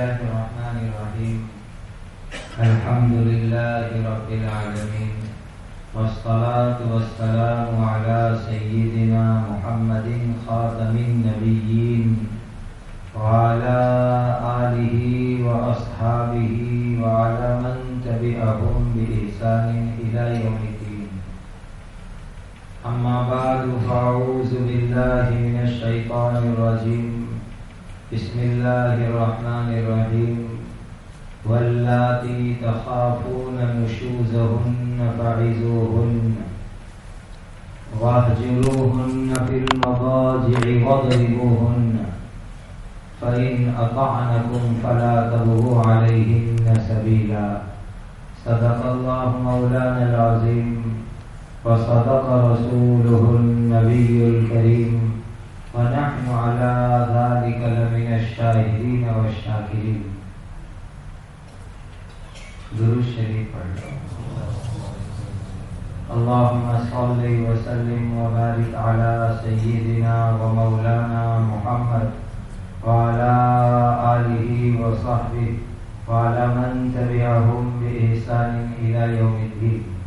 الله الرحمن الرحيم الحمد لله رب العالمين والصلاة والسلام على سيدنا محمد خاتم النبيين وعلى آله وأصحابه وعلى من تبعهم بإحسان إلى يوم الدين أما بعد فأعوذ بالله من الشيطان الرجيم بسم الله الرحمن الرحيم. واللاتي تخافون نشوزهن فعزوهن. واهجروهن في المضاجع واضربوهن. فإن أطعنكم فلا تبغوا عليهن سبيلا. صدق الله مولانا العظيم. وصدق رسوله النبي الكريم. ونحن على ذلك لمن الشاهدين والشاكرين. درود شریف پڑھ لو. اللهم صل وسلم وبارك على سيدنا ومولانا محمد وعلى آله وصحبه وعلى من تبعهم بإحسان إلى يوم الدين.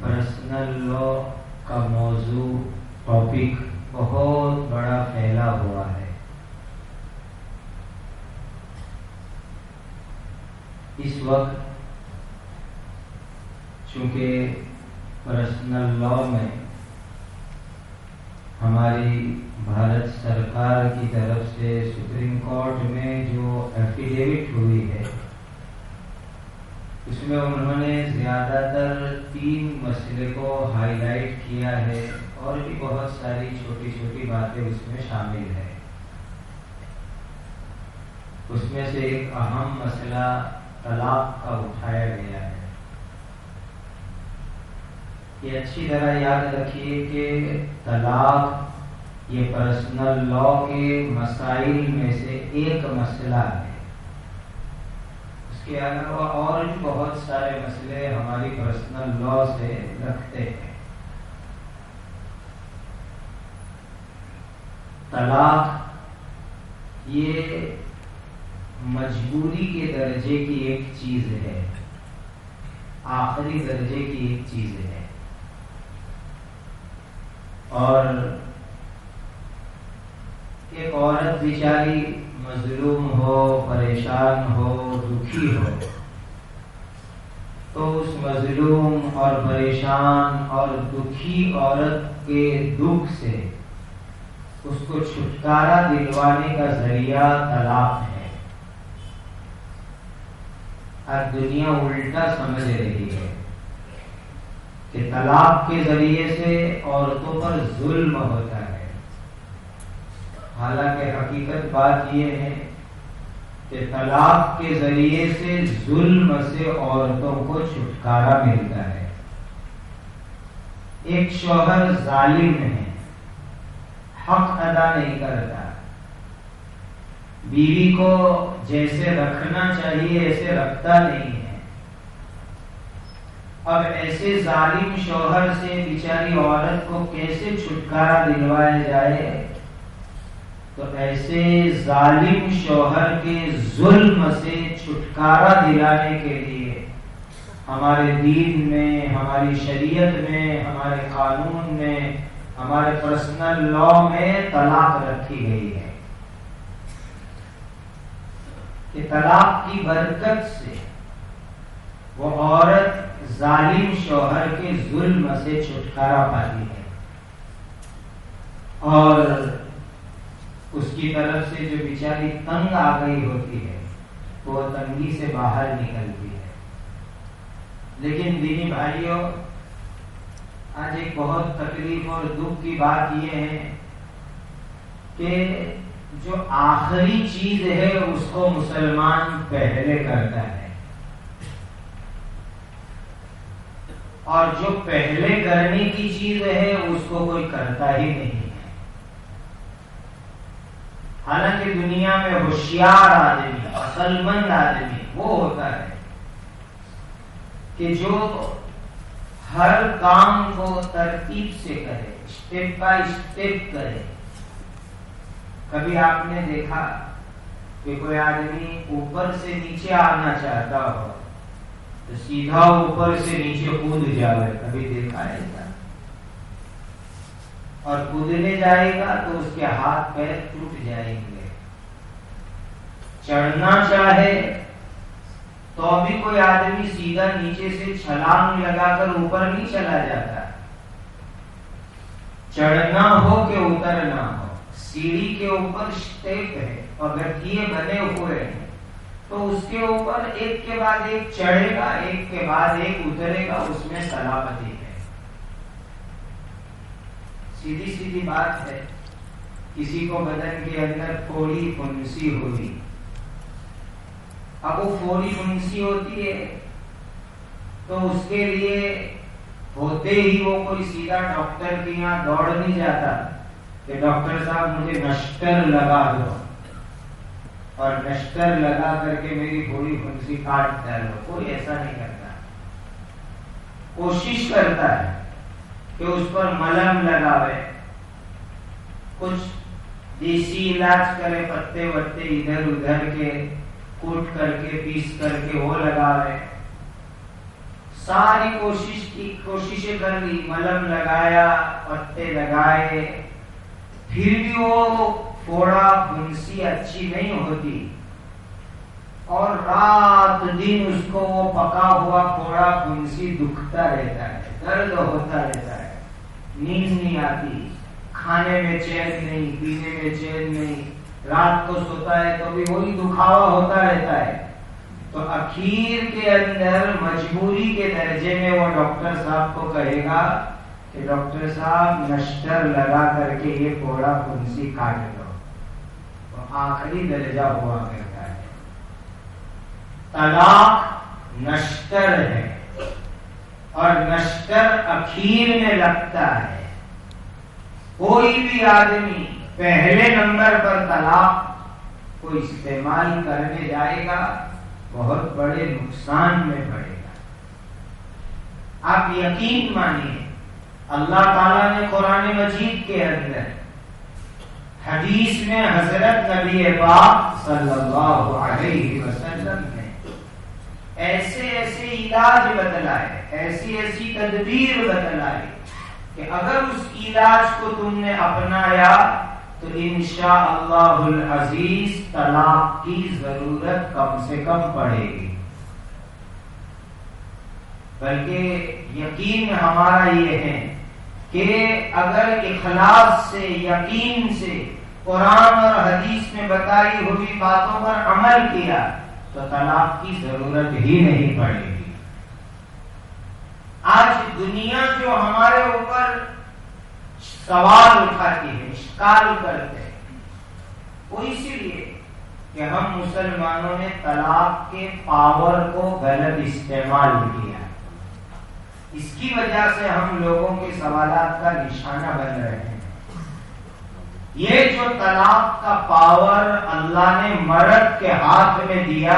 پرسنل لا کا موضوع ٹاپک بہت بڑا پھیلا ہوا ہے۔ اس وقت چونکہ پرسنل لا میں ہماری بھارت سرکار کی طرف سے سپریم کورٹ میں جو ایفیڈیوٹ ہوئی ہے اس میں انہوں نے زیادہ تر تین مسئلے کو ہائی لائٹ کیا ہے اور بھی بہت ساری چھوٹی چھوٹی باتیں اس میں شامل ہے اس میں سے ایک اہم مسئلہ طلاق کا اٹھایا گیا ہے۔ یہ اچھی طرح یاد رکھیے کہ طلاق یہ پرسنل لا کے مسائل میں سے ایک مسئلہ ہے۔ کے علاوہ اور بھی بہت سارے مسئلے ہماری پرسنل لا سے رکھتے ہیں۔ طلاق یہ مجبوری کے درجے کی ایک چیز ہے۔ آخری درجے کی ایک چیز ہے۔ اور ایک عورت بیچاری مظلوم ہو، پریشان ہو، دکھی ہو۔ تو اس مظلوم اور پریشان اور دکھی عورت کے دکھ سے اس کو چھٹکارا دلوانے کا ذریعہ طلاق ہے۔ آج دنیا الٹا سمجھ رہی ہے کہ طلاق کے ذریعے سے عورتوں پر ظلم ہوتا ہے حالانکہ حقیقت بات یہ ہے کہ طلاق کے ذریعے سے ظلم سے عورتوں کو چھٹکارا ملتا ہے۔ ایک شوہر ظالم ہے، حق ادا نہیں کرتا۔ بیوی کو جیسے رکھنا چاہیے، ایسے رکھتا نہیں ہے۔ اب ایسے ظالم شوہر سے بیچاری عورت کو کیسے چھٹکارا دلوایا جائے؟ تو ایسے ظالم شوہر کے ظلم سے چھٹکارا دلانے کے لیے ہمارے دین میں، ہماری شریعت میں، ہمارے قانون میں، ہمارے پرسنل لا میں طلاق رکھی گئی ہے۔ کہ طلاق کی برکت سے وہ عورت ظالم شوہر کے ظلم سے چھٹکارا پاتی ہے۔ اور اس کی طرف سے جو بیچاری تنگ آ گئی ہوتی ہے، وہ تنگی سے باہر نکلتی ہے۔ لیکن دینی بھائیوں، آج ایک بہت تکلیف اور دکھ کی بات یہ ہے کہ جو آخری چیز ہے، اس کو مسلمان پہلے کرتا ہے۔ اور جو پہلے کرنے کی چیز ہے، اس کو کوئی کرتا ہی نہیں۔ حالانکہ دنیا میں ہوشیار آدمی عقل مند آدمی وہ ہوتا ہے کہ جو ہر کام کو ترتیب سے کرے اسٹیپ بائی اسٹیپ کرے۔ کبھی آپ نے دیکھا کہ کوئی آدمی اوپر سے نیچے آنا چاہتا ہو تو سیدھا اوپر سے نیچے کود جائے کبھی دیکھا ہے اور کودنے جائے گا تو اس کے ہاتھ پیر ٹوٹ جائیں گے۔ چڑھنا چاہے تو ابھی کوئی آدمی سیدھا نیچے سے چھلانگ لگا کر اوپر نہیں چلا جاتا۔ چڑھنا ہو کہ اترنا ہو، سیڑھی کے اوپر اسٹیپ ہے اور گٹھیے بنے ہوئے ہیں۔ تو اس کے اوپر ایک کے بعد ایک چڑھے گا، ایک کے بعد ایک اترے گا، اس میں سلامتی۔ ہے سیدھی سیدھی بات ہے، کسی کو بدن کے اندر تھوڑی پنسی ہوئی اب وہ فوری منسی ہوتی ہے، تو اس کے لیے ہوتے ہی وہ کوئی سیدھا ڈاکٹر کے یہاں دوڑ نہیں جاتا کہ ڈاکٹر صاحب مجھے نشتر لگا دو۔ اور نشتر لگا کر کے میری تھوڑی پنسی کاٹ ڈالو۔ کوئی ایسا نہیں کرتا۔ کوشش کرتا ہے۔ کہ اس پر ملم لگاوے۔ کچھ دیسی علاج کرے، پتے وتے ادھر ادھر کے کوٹ کر کے، پیس کر کے وہ لگا رہے ساری کوشش کی، کوششیں کر لی ملم لگایا، پتے لگائے۔ پھر بھی وہ پھوڑا پھنسی اچھی نہیں ہوتی۔ اور رات دن اس کو وہ پکا ہوا پھوڑا پھنسی دکھتا رہتا ہے، درد ہوتا رہتا ہے۔ نیند نہیں آتی، کھانے میں چین نہیں، پینے میں چین نہیں، رات کو سوتا ہے تو بھی وہی دکھاوا ہوتا رہتا ہے۔ تو اخیر کے اندر مجبوری کے درجے میں وہ ڈاکٹر صاحب کو کہے گا کہ ڈاکٹر صاحب نشتر لگا کر کے یہ پوڑا پنسی کاٹ دو۔ تو آخری درجہ ہوا کرتا ہے۔ طلاق نشتر ہے۔ اور نشتر اخیر میں لگتا ہے۔ کوئی بھی آدمی پہلے نمبر پر طلاق کو استعمال کرنے جائے گا، بہت بڑے نقصان میں پڑے گا۔ آپ یقین مانیے، اللہ تعالیٰ نے قرآن مجید کے اندر حدیث میں حضرت نبی پاک صلی اللہ علیہ وسلم ایسے ایسے علاج بتلائے ایسی ایسی تدبیر بتلائے کہ اگر اس علاج کو تم نے اپنایا تو انشاء اللہ العزیز طلاق کی ضرورت کم سے کم پڑے گی۔ بلکہ یقین ہمارا یہ ہے کہ اگر اخلاص سے، یقین سے قرآن اور حدیث میں بتائی ہوئی باتوں پر عمل کیا تو طلاق کی ضرورت ہی نہیں پڑے گی۔ آج دنیا جو ہمارے اوپر سوال اٹھاتی ہے شکار کرتے ہیں۔ وہ اسی لیے کہ ہم مسلمانوں نے طلاق کے پاور کو غلط استعمال کیا۔ اس کی وجہ سے ہم لوگوں کے سوالات کا نشانہ بن رہے ہیں۔ یہ جو طلاق کا پاور اللہ نے مرد کے ہاتھ میں دیا،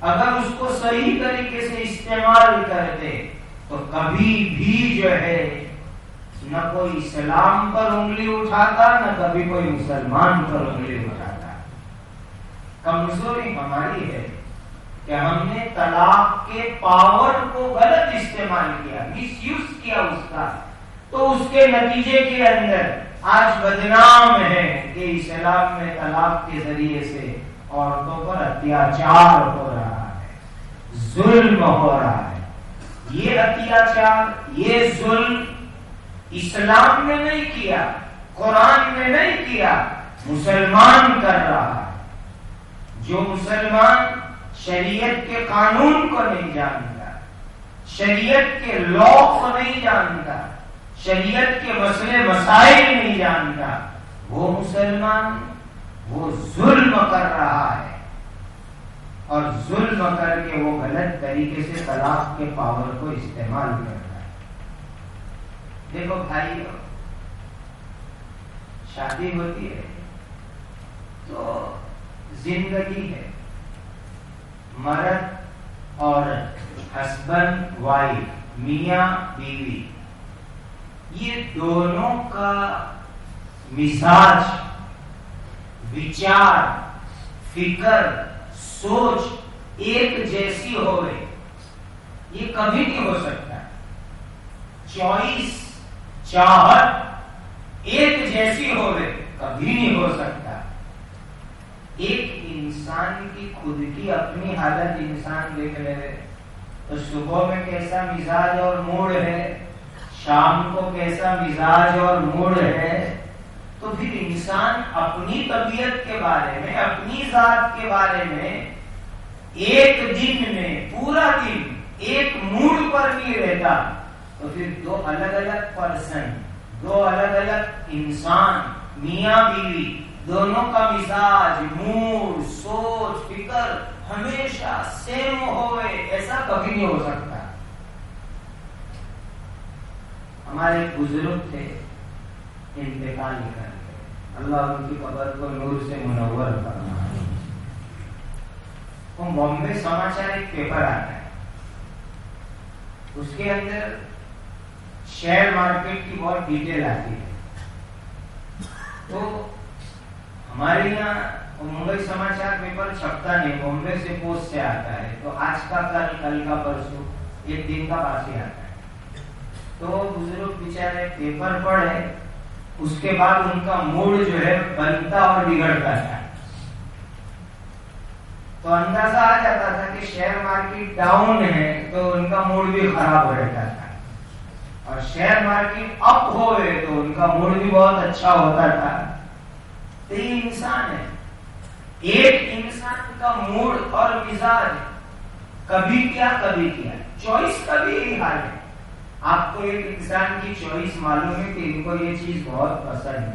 اگر اس کو صحیح طریقے سے استعمال کرتے تو کبھی بھی جو ہے، نہ کوئی اسلام پر انگلی اٹھاتا، نہ کبھی کوئی مسلمان پر انگلی اٹھاتا۔ کمزوری ہماری ہے کہ ہم نے طلاق کے پاور کو غلط استعمال کیا مس یوز کیا اس کا۔ تو اس کے نتیجے کے اندر آج بدنام ہے کہ اسلام میں طلاق کے ذریعے سے عورتوں پر اتیاچار ہو رہا ہے۔ ظلم ہو رہا ہے۔ یہ اتیاچار، یہ ظلم اسلام نے نہیں کیا، قرآن نے نہیں کیا، مسلمان کر رہا ہے۔ جو مسلمان شریعت کے قانون کو نہیں جانتا، شریعت کے لا کو نہیں جانتا شریعت کے مسئلے مسائل نہیں جانتا۔ وہ مسلمان وہ ظلم کر رہا ہے۔ اور ظلم کر کے وہ غلط طریقے سے طلاق کے پاور کو استعمال کر رہا ہے۔ دیکھو بھائی، شادی ہوتی ہے تو زندگی ہے۔ مرد اور ہسبینڈ، وائف، میاں، بیوی۔ یہ دونوں کا مزاج، وچار، فکر، سوچ ایک جیسی ہوئے۔ یہ کبھی نہیں ہو سکتا۔ چوئیس چاہت ایک جیسی ہوئے، کبھی نہیں ہو سکتا۔ ایک انسان کی خود کی اپنی حالت انسان دیکھ رہے تو صبح میں کیسا مزاج اور موڑ ہے؟ شام کو کیسا مزاج اور موڈ ہے، تو پھر انسان اپنی طبیعت کے بارے میں، اپنی ذات کے بارے میں ایک دن میں، پورا دن ایک موڈ پر بھی رہتا۔ تو پھر دو الگ الگ پرسن دو الگ الگ انسان، میاں بیوی، دونوں کا مزاج موڈ سوچ، فکر ہمیشہ سیم ہوئے، ایسا کبھی نہیں ہو سکتا۔ ہمارے بزرگ تھے، انتقال کر کے اللہ ان کی قبر کو نور سے منور کرنا وہ بامبے سماچار ایک پیپر آتا ہے۔ اس کے اندر شیئر مارکیٹ کی بہت ڈیٹیل آتی ہے۔ تو ہمارے یہاں ممبئی سماچار پیپر چھپتا نہیں بامبے سے پوسٹ سے آتا ہے۔ تو آج کا کل کل کا پرسوں، ایک دن کا پاس ہی آتا ہے۔ تو بزرگ بےچارے پیپر پڑھے، اس کے بعد ان کا موڈ جو ہے بنتا اور بگڑتا تھا۔ تو اندازہ آ جاتا تھا کہ شیئر مارکیٹ ڈاؤن ہے تو ان کا موڈ بھی خراب ہو جاتا تھا۔ اور شیئر مارکیٹ اپ ہوئے تو ان کا موڈ بھی بہت اچھا ہوتا تھا۔ تو یہ انسان ہے ایک انسان کا موڈ اور مزاج کبھی کیا کبھی کیا۔ چوائس کبھی بھی حال ہے۔ آپ کو ایک انسان کی چوائس معلوم ہے کہ ان کو یہ چیز بہت پسند ہے۔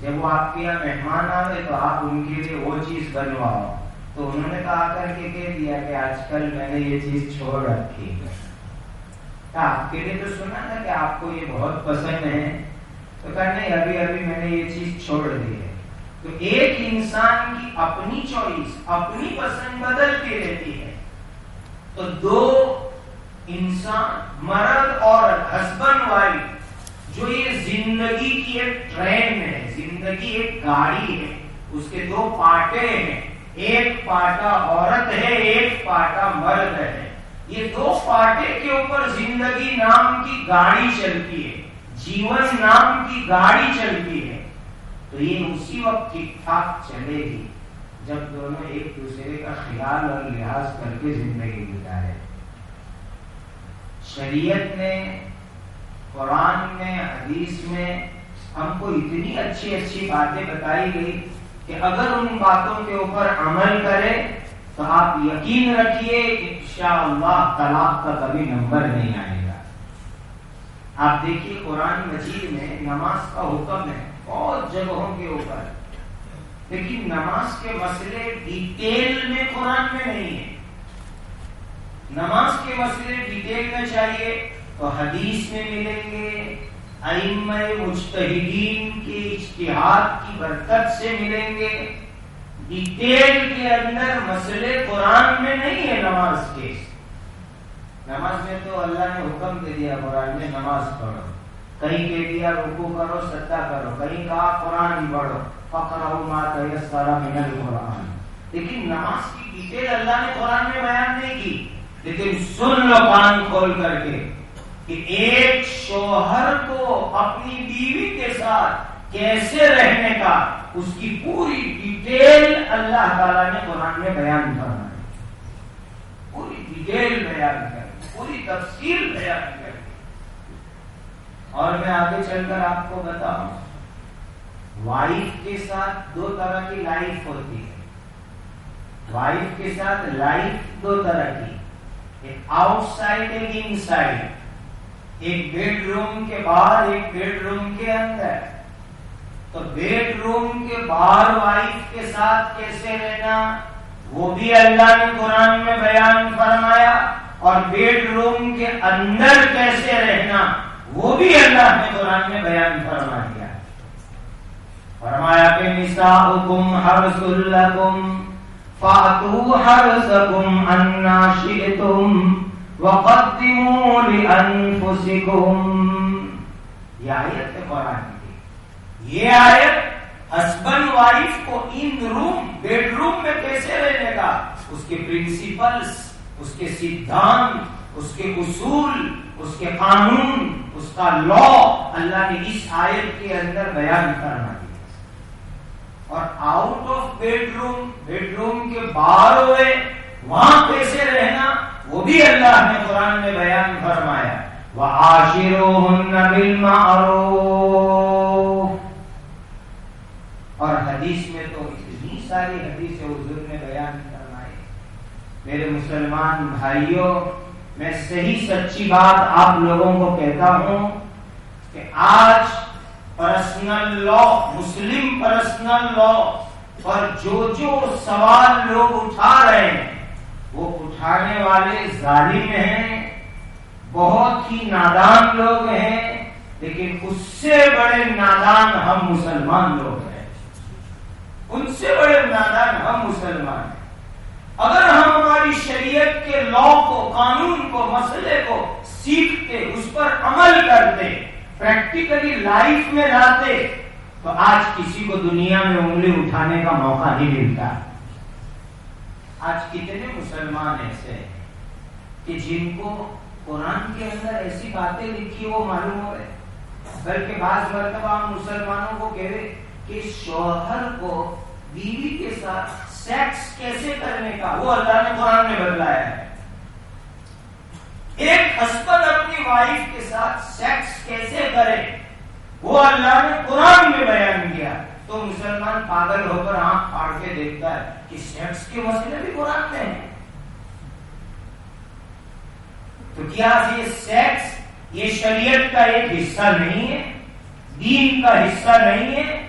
جب وہ آپ کے یہاں مہمان آئے تو آپ ان کے لیے وہ چیز بنواؤ۔ تو انہوں نے کہا کر کے کہہ دیا کہ آج کل میں نے یہ چیز چھوڑ رکھی ہے۔ آپ کے لیے تو سنا تھا کہ آپ کو یہ بہت پسند ہے۔ تو کہا نہیں، ابھی ابھی میں نے یہ چیز چھوڑ دی ہے۔ تو ایک انسان کی اپنی چوائس، اپنی پسند بدلتی رہتی ہے۔ تو دو انسان مرد اور ہسبینڈ وائف جو یہ زندگی کی ایک ٹرین ہے، زندگی ایک گاڑی ہے، اس کے دو پاٹے ہیں۔ ایک پاٹا عورت ہے، ایک پاٹا مرد ہے۔ یہ دو پاٹے کے اوپر زندگی نام کی گاڑی چلتی ہے، جیون نام کی گاڑی چلتی ہے۔ تو یہ اسی وقت ٹھیک ٹھاک چلے گی جب دونوں ایک دوسرے کا خیال اور لحاظ کر کے زندگی گزارے شریعت نے، قرآن میں حدیث میں ہم کو اتنی اچھی اچھی باتیں بتائی گئی کہ اگر ان باتوں کے اوپر عمل کرے تو آپ یقین رکھیے انشاءاللہ طلاق کا کبھی نمبر نہیں آئے گا۔ آپ دیکھیے قرآن مجید میں نماز کا حکم ہے بہت جگہوں کے اوپر، لیکن نماز کے مسئلے ڈیٹیل میں قرآن میں نہیں ہے۔ نماز کے مسئلے ڈیٹیل میں چاہیے تو حدیث میں ملیں گے۔ ائمہ مجتہدین کے اجتہاد کی برکت سے ملیں گے۔ ڈیٹیل کے اندر مسئلے قرآن میں نہیں ہے نماز کے۔ نماز میں تو اللہ نے حکم دے دیا قرآن میں نماز پڑھو۔ کہیں کہہ دیا رکو کرو سدا کرو۔ کہیں کہا قرآن پڑھو۔ فقرو ما تیسر من القرآن۔ لیکن نماز کی ڈیٹیل اللہ نے قرآن میں بیان نہیں کی۔ لیکن سن لو کان کھول کر کے کہ ایک شوہر کو اپنی بیوی کے ساتھ کیسے رہنے کا اس کی پوری ڈیٹیل اللہ تعالیٰ نے قرآن میں بیان کرنا ہے پوری ڈیٹیل بیان کر پوری تفصیل بیان کر اور میں آگے چل کر آپ کو بتاؤں وائف کے ساتھ دو طرح کی لائف ہوتی ہے۔ وائف کے ساتھ لائف دو طرح کی۔ آؤٹ سائڈ ایک ان سائڈ ایک بیڈ روم کے باہر ایک بیڈ روم کے اندر تو بیڈ روم کے باہر وائف کے ساتھ کیسے رہنا وہ بھی اللہ نے قرآن میں بیان فرمایا اور بیڈ روم کے اندر کیسے رہنا وہ بھی اللہ نے قرآن میں بیان فرما دیا فرمایا کہ نساؤکم حرس لکم فأتوا حرسكم أنا شئتم وقدموا لأنفسكم. یہ آیت ہے قرآن کی. یہ آیت ہسبینڈ وائف کو ان روم بیڈ روم میں کیسے رہنے کا، اس کے پرنسپلس اس کے سدھانت، اس کے اصول، اس کے قانون، اس کا لا اللہ نے اس آیت کے اندر بیان کرنا دیا اور out of bedroom bedroom کے باہر ہوئے، وہاں کیسے رہنا، وہ بھی اللہ نے قرآن میں بیان فرمایا۔ وہ آشرو اور حدیث میں تو اتنی ساری حدیث حضور نے بیان فرمائے میرے مسلمان بھائیوں میں صحیح سچی بات آپ لوگوں کو کہتا ہوں کہ آج پرسنل لا مسلم پرسنل لا پر جو جو سوال لوگ اٹھا رہے ہیں، وہ اٹھانے والے ظالم ہیں، بہت ہی نادان لوگ ہیں، لیکن اس سے بڑے نادان ہم مسلمان لوگ ہیں۔ ان سے بڑے نادان ہم مسلمان ہیں۔ اگر ہم ہماری شریعت کے لا کو، قانون کو، مسئلے کو سیکھتے، اس پر عمل کرتے پریکٹیکلی لائف میں لاتے تو آج کسی کو دنیا میں انگلی اٹھانے کا موقع نہیں ملتا۔ آج کتنے مسلمان ایسے ہیں کہ جن کو قرآن کے اندر ایسی باتیں لکھی وہ معلوم ہو رہے بلکہ بعض مرتبہ ہم مسلمانوں کو کہہ رہے کہ شوہر کو بیوی کے ساتھ سیکس کیسے کرنے کا وہ اللہ نے قرآن میں بدلایا ہے۔ ایک ہسبینڈ اپنی وائف کے ساتھ سیکس کیسے کرے؟ وہ اللہ نے قرآن میں بیان کیا۔ تو مسلمان پاگل ہو کر آنکھ پھاڑ کے دیکھتا ہے کہ سیکس کے مسئلے بھی قرآن میں ہیں۔ تو کیا یہ سیکس یہ شریعت کا ایک حصہ نہیں ہے؟ دین کا حصہ نہیں ہے؟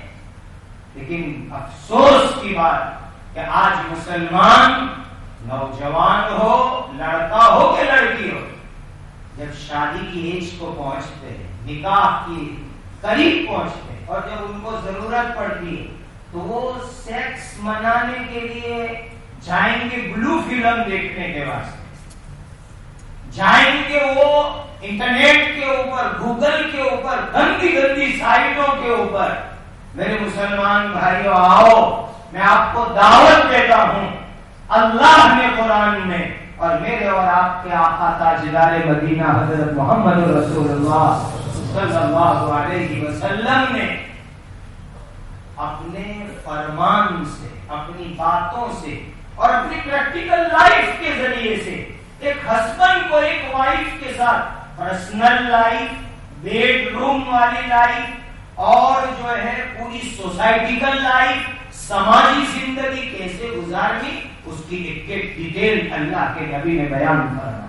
لیکن افسوس کی بات کہ آج مسلمان نوجوان ہو، لڑکا ہو کہ لڑکی ہو؟ جب شادی کی ایج کو پہنچتے نکاح کی قریب پہنچتے اور جب ان کو ضرورت پڑتی ہے، تو وہ سیکس منانے کے لیے جائیں گے بلو فلم دیکھنے کے واسطے۔ جائیں گے وہ انٹرنیٹ کے اوپر گوگل کے اوپر، گندی گندی سائٹوں کے اوپر۔ میرے مسلمان بھائیوں آؤ، میں آپ کو دعوت دیتا ہوں۔ اللہ نے قرآن میں اور میرے اور آپ کے آقا تاجدار مدینہ حضرت محمد رسول اللہ صلی اللہ علیہ وسلم نے اپنے فرمان سے، اپنی باتوں سے اور اپنی پریکٹیکل لائف کے ذریعے سے ایک ہسبینڈ کو ایک وائف کے ساتھ پرسنل لائف بیڈ روم والی لائف اور جو ہے پوری سوسائٹیکل لائف سماجی زندگی کیسے گزارنی؟ اس کی ایک ایک ڈیٹیل اللہ کے نبی نے بیان کرنا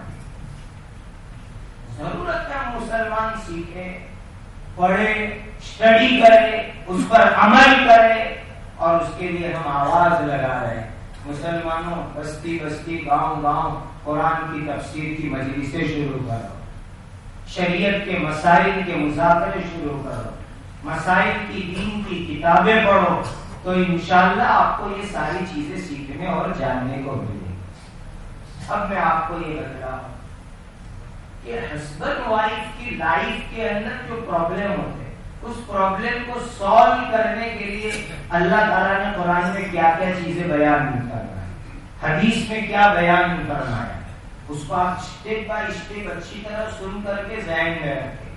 ضرورت ہے مسلمان سیکھے، پڑھے اسٹڈی کرے، اس پر عمل کرے اور اس کے لیے ہم آواز لگا رہے ہیں۔ مسلمانوں، بستی بستی، گاؤں گاؤں، قرآن کی تفسیر کی مجلسیں شروع کرو۔ شریعت کے مسائل کے مذاکرے شروع کرو۔ مسائل کی دین کی کتابیں پڑھو۔ تو انشاءاللہ آپ کو یہ ساری چیزیں سیکھنے اور جاننے کو ملے گی۔ اب میں آپ کو یہ بتا رہا ہوں کہ ہسبینڈ وائف کی لائف کے اندر جو پرابلم ہوتے اس پرابلم کو سالو کرنے کے لیے اللہ تعالیٰ نے قرآن میں کیا کیا چیزیں بیان نہیں کرنا ہے حدیث میں کیا بیان نہیں کرنا ہے اس کو آپ اسٹیپ بائی اسٹیپ اچھی طرح سن کر کے ذہن میں رکھیں۔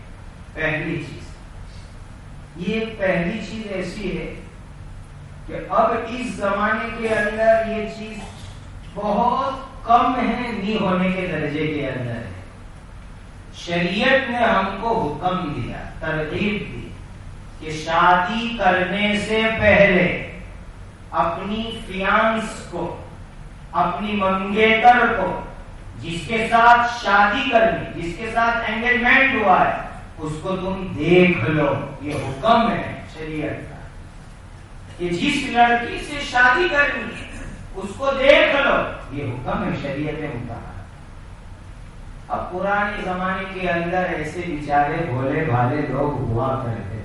پہلی چیز، یہ پہلی چیز ایسی ہے کہ اب اس زمانے کے اندر یہ چیز بہت کم ہے نہیں ہونے کے درجے کے اندر۔ ہے شریعت نے ہم کو حکم دیا، ترغیب دی کہ شادی کرنے سے پہلے اپنی فیانس کو، اپنی منگیتر کو، جس کے ساتھ شادی کرنی، جس کے ساتھ انگیجمنٹ ہوا ہے، اس کو تم دیکھ لو، یہ حکم ہے شریعت کا۔ کہ جس لڑکی سے شادی کرنی اس کو دیکھ لو، یہ حکم ہے شریعت متحد اب پرانے زمانے کے اندر ایسے بیچارے بھولے بھالے لوگ ہوا کرتے تھے۔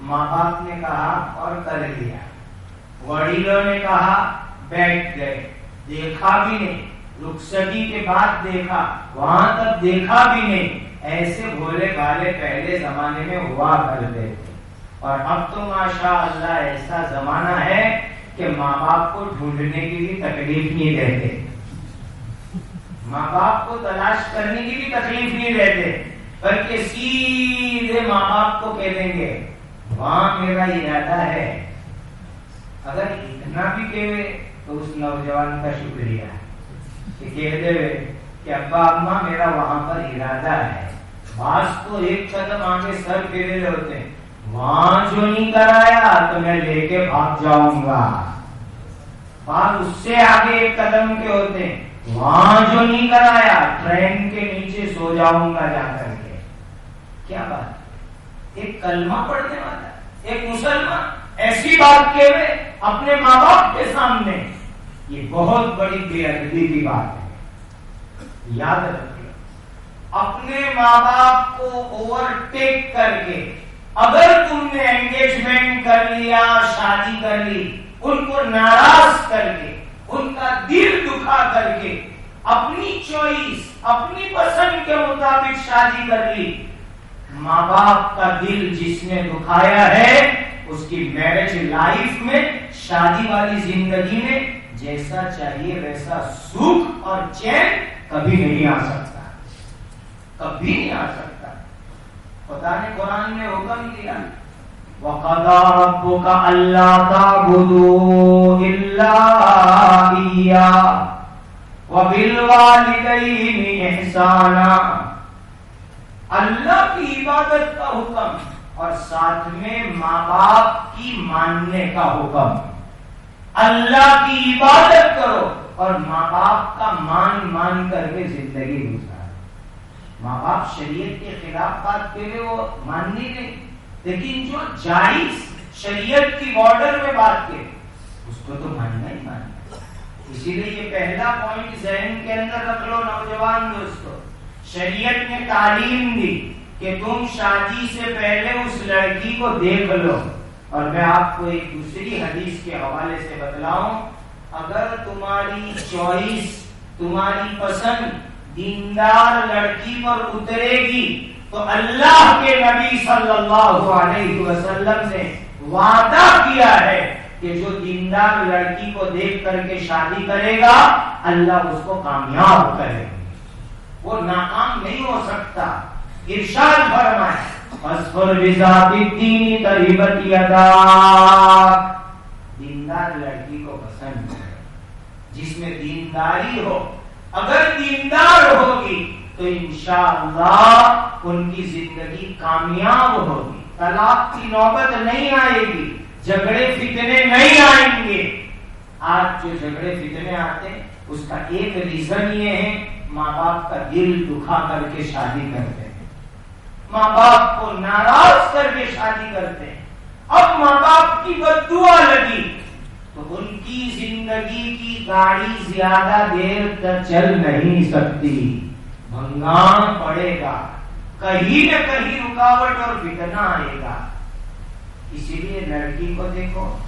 ماں باپ نے کہا اور کر لیا۔ وڑیلوں نے کہا، بیٹھ گئے۔ دیکھا بھی نہیں۔ رخصتی کے بعد دیکھا، وہاں تک دیکھا بھی نہیں۔ ایسے بھولے بھالے پہلے زمانے میں ہوا کرتے تھے۔ اور اب تو ماشاء اللہ ایسا زمانہ ہے کہ ماں باپ کو ڈھونڈنے کی بھی تکلیف نہیں رہتے ماں باپ کو تلاش کرنے کی بھی تکلیف نہیں رہتے بلکہ سیدھے ماں باپ کو کہہ دیں گے، وہاں میرا ارادہ ہے۔ اگر اتنا بھی کہے تو اس نوجوان کا شکریہ۔ کہ کہہ دے کہ ابا اما میرا وہاں پر ارادہ ہے۔ بعض تو ایک قدم آگے سر پھیرے ہوتے ہیں۔ وہاں جو نہیں کرایا تو میں لے کے بھاگ جاؤں گا بعض اس سے آگے ایک قدم کے ہوتے ہیں وہاں جو نہیں کرایا ٹرین کے نیچے سو جاؤں گا جا کر کے کیا بات ایک کلمہ پڑھنے والا ایک مسلمان ایسی بات کے ہوئے اپنے ماں باپ کے سامنے یہ بہت بڑی بے ادبی کی بات ہے یاد رکھیے اپنے ماں باپ کو اوور ٹیک کر کے اگر تم نے انگیجمنٹ کر لیا، شادی کر لی، ان کو ناراض کر کے، ان کا دل دکھا کر کے، اپنی چوائس اپنی پسند کے مطابق شادی کر لی، ماں باپ کا دل جس نے دکھایا ہے، اس کی میرج لائف میں، شادی والی زندگی میں، جیسا چاہیے ویسا سکھ اور چین کبھی نہیں آ سکتا۔ کبھی نہیں آ سکتا۔ خدا نے قرآن میں حکم دیا۔ وَقَضَى رَبُّكَ أَلَّا تَعْبُدُوا إِلَّا إِيَّاهُ وَبِالْوَالِدَيْنِ إِحْسَانًا۔ اللہ کی عبادت کا حکم اور ساتھ میں ماں باپ کی ماننے کا حکم۔ اللہ کی عبادت کرو اور ماں باپ کا مان مان کر کے زندگی گزار ماں باپ شریعت کے خلاف بات کرے وہ ماننی نہیں۔ لیکن جو جائز شریعت کی بارڈر میں بات کرے، اس کو تو ماننا ہی ماننا۔ اسی لیے یہ پہلا پوائنٹ ذہن کے اندر رکھ لو نوجوان دوستو۔ شریعت نے تعلیم دی کہ تم شادی سے پہلے اس لڑکی کو دیکھ لو۔ اور میں آپ کو ایک دوسری حدیث کے حوالے سے بتلاؤں، اگر تمہاری چوائس، تمہاری پسند دیندار لڑکی پر اترے گی تو اللہ کے نبی صلی اللہ علیہ وسلم نے وعدہ کیا ہے کہ جو دیندار لڑکی کو دیکھ کر کے شادی کرے گا، اللہ اس کو کامیاب کرے گا۔ وہ ناکام نہیں ہو سکتا۔ ارشاد فرمائے فسفر دیندار لڑکی کو پسند ہے۔ جس میں دینداری ہو اگر دیندار ہوگی تو انشاءاللہ ان کی زندگی کامیاب ہوگی۔ طلاق کی نوبت نہیں آئے گی، جھگڑے فتنے نہیں آئیں گے۔ آج جو جھگڑے فتنے آتے ہیں، اس کا ایک ریزن یہ ہے، ماں باپ کا دل دکھا کر کے شادی کرتے ماں باپ کو ناراض کر کے شادی کرتے ہیں۔ اب ماں باپ کی بدعا لگی۔ تو ان کی زندگی کی گاڑی زیادہ دیر تک چل نہیں سکتی۔ بھنگان پڑے گا۔ کہیں نہ کہیں رکاوٹ اور فتنا آئے گا۔ اسی لیے لڑکی کو دیکھو،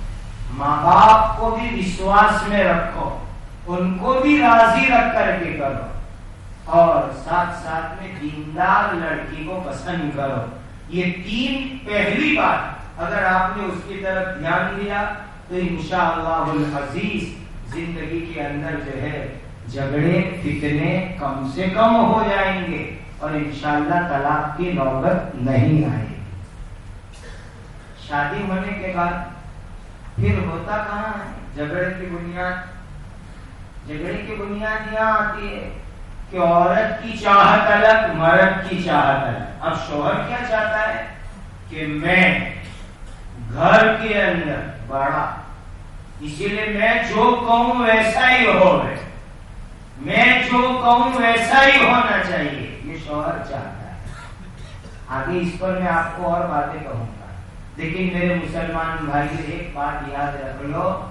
ماں باپ کو بھی وشواس میں رکھو، ان کو بھی راضی رکھ کر کے کرو۔ اور ساتھ ساتھ میں دیندار لڑکی کو پسند کرو۔ یہ تین پہلی بات۔ اگر آپ نے اس کی طرف دھیان دیا تو انشاءاللہ العزیز زندگی کے اندر جو ہے جھگڑے، فتنے کم سے کم ہو جائیں گے اور انشاءاللہ طلاق کی نوبت نہیں آئے گی۔ شادی ہونے کے بعد پھر ہوتا کہاں ہے؟ جھگڑے کی بنیاد، جھگڑے کی بنیاد یہاں آتی ہے کہ عورت کی چاہت الگ، مرد کی چاہت الگ۔ اب شوہر کیا چاہتا ہے؟ کہ میں گھر کے اندر بڑا اسی لیے میں جو کہوں ویسا ہی ہو میں جو کہوں ویسا ہی ہونا چاہیے۔ یہ شوہر چاہتا ہے۔ آگے اس پر میں آپ کو اور باتیں کہوں گا۔ لیکن میرے مسلمان بھائی، ایک بات یاد رکھ لو۔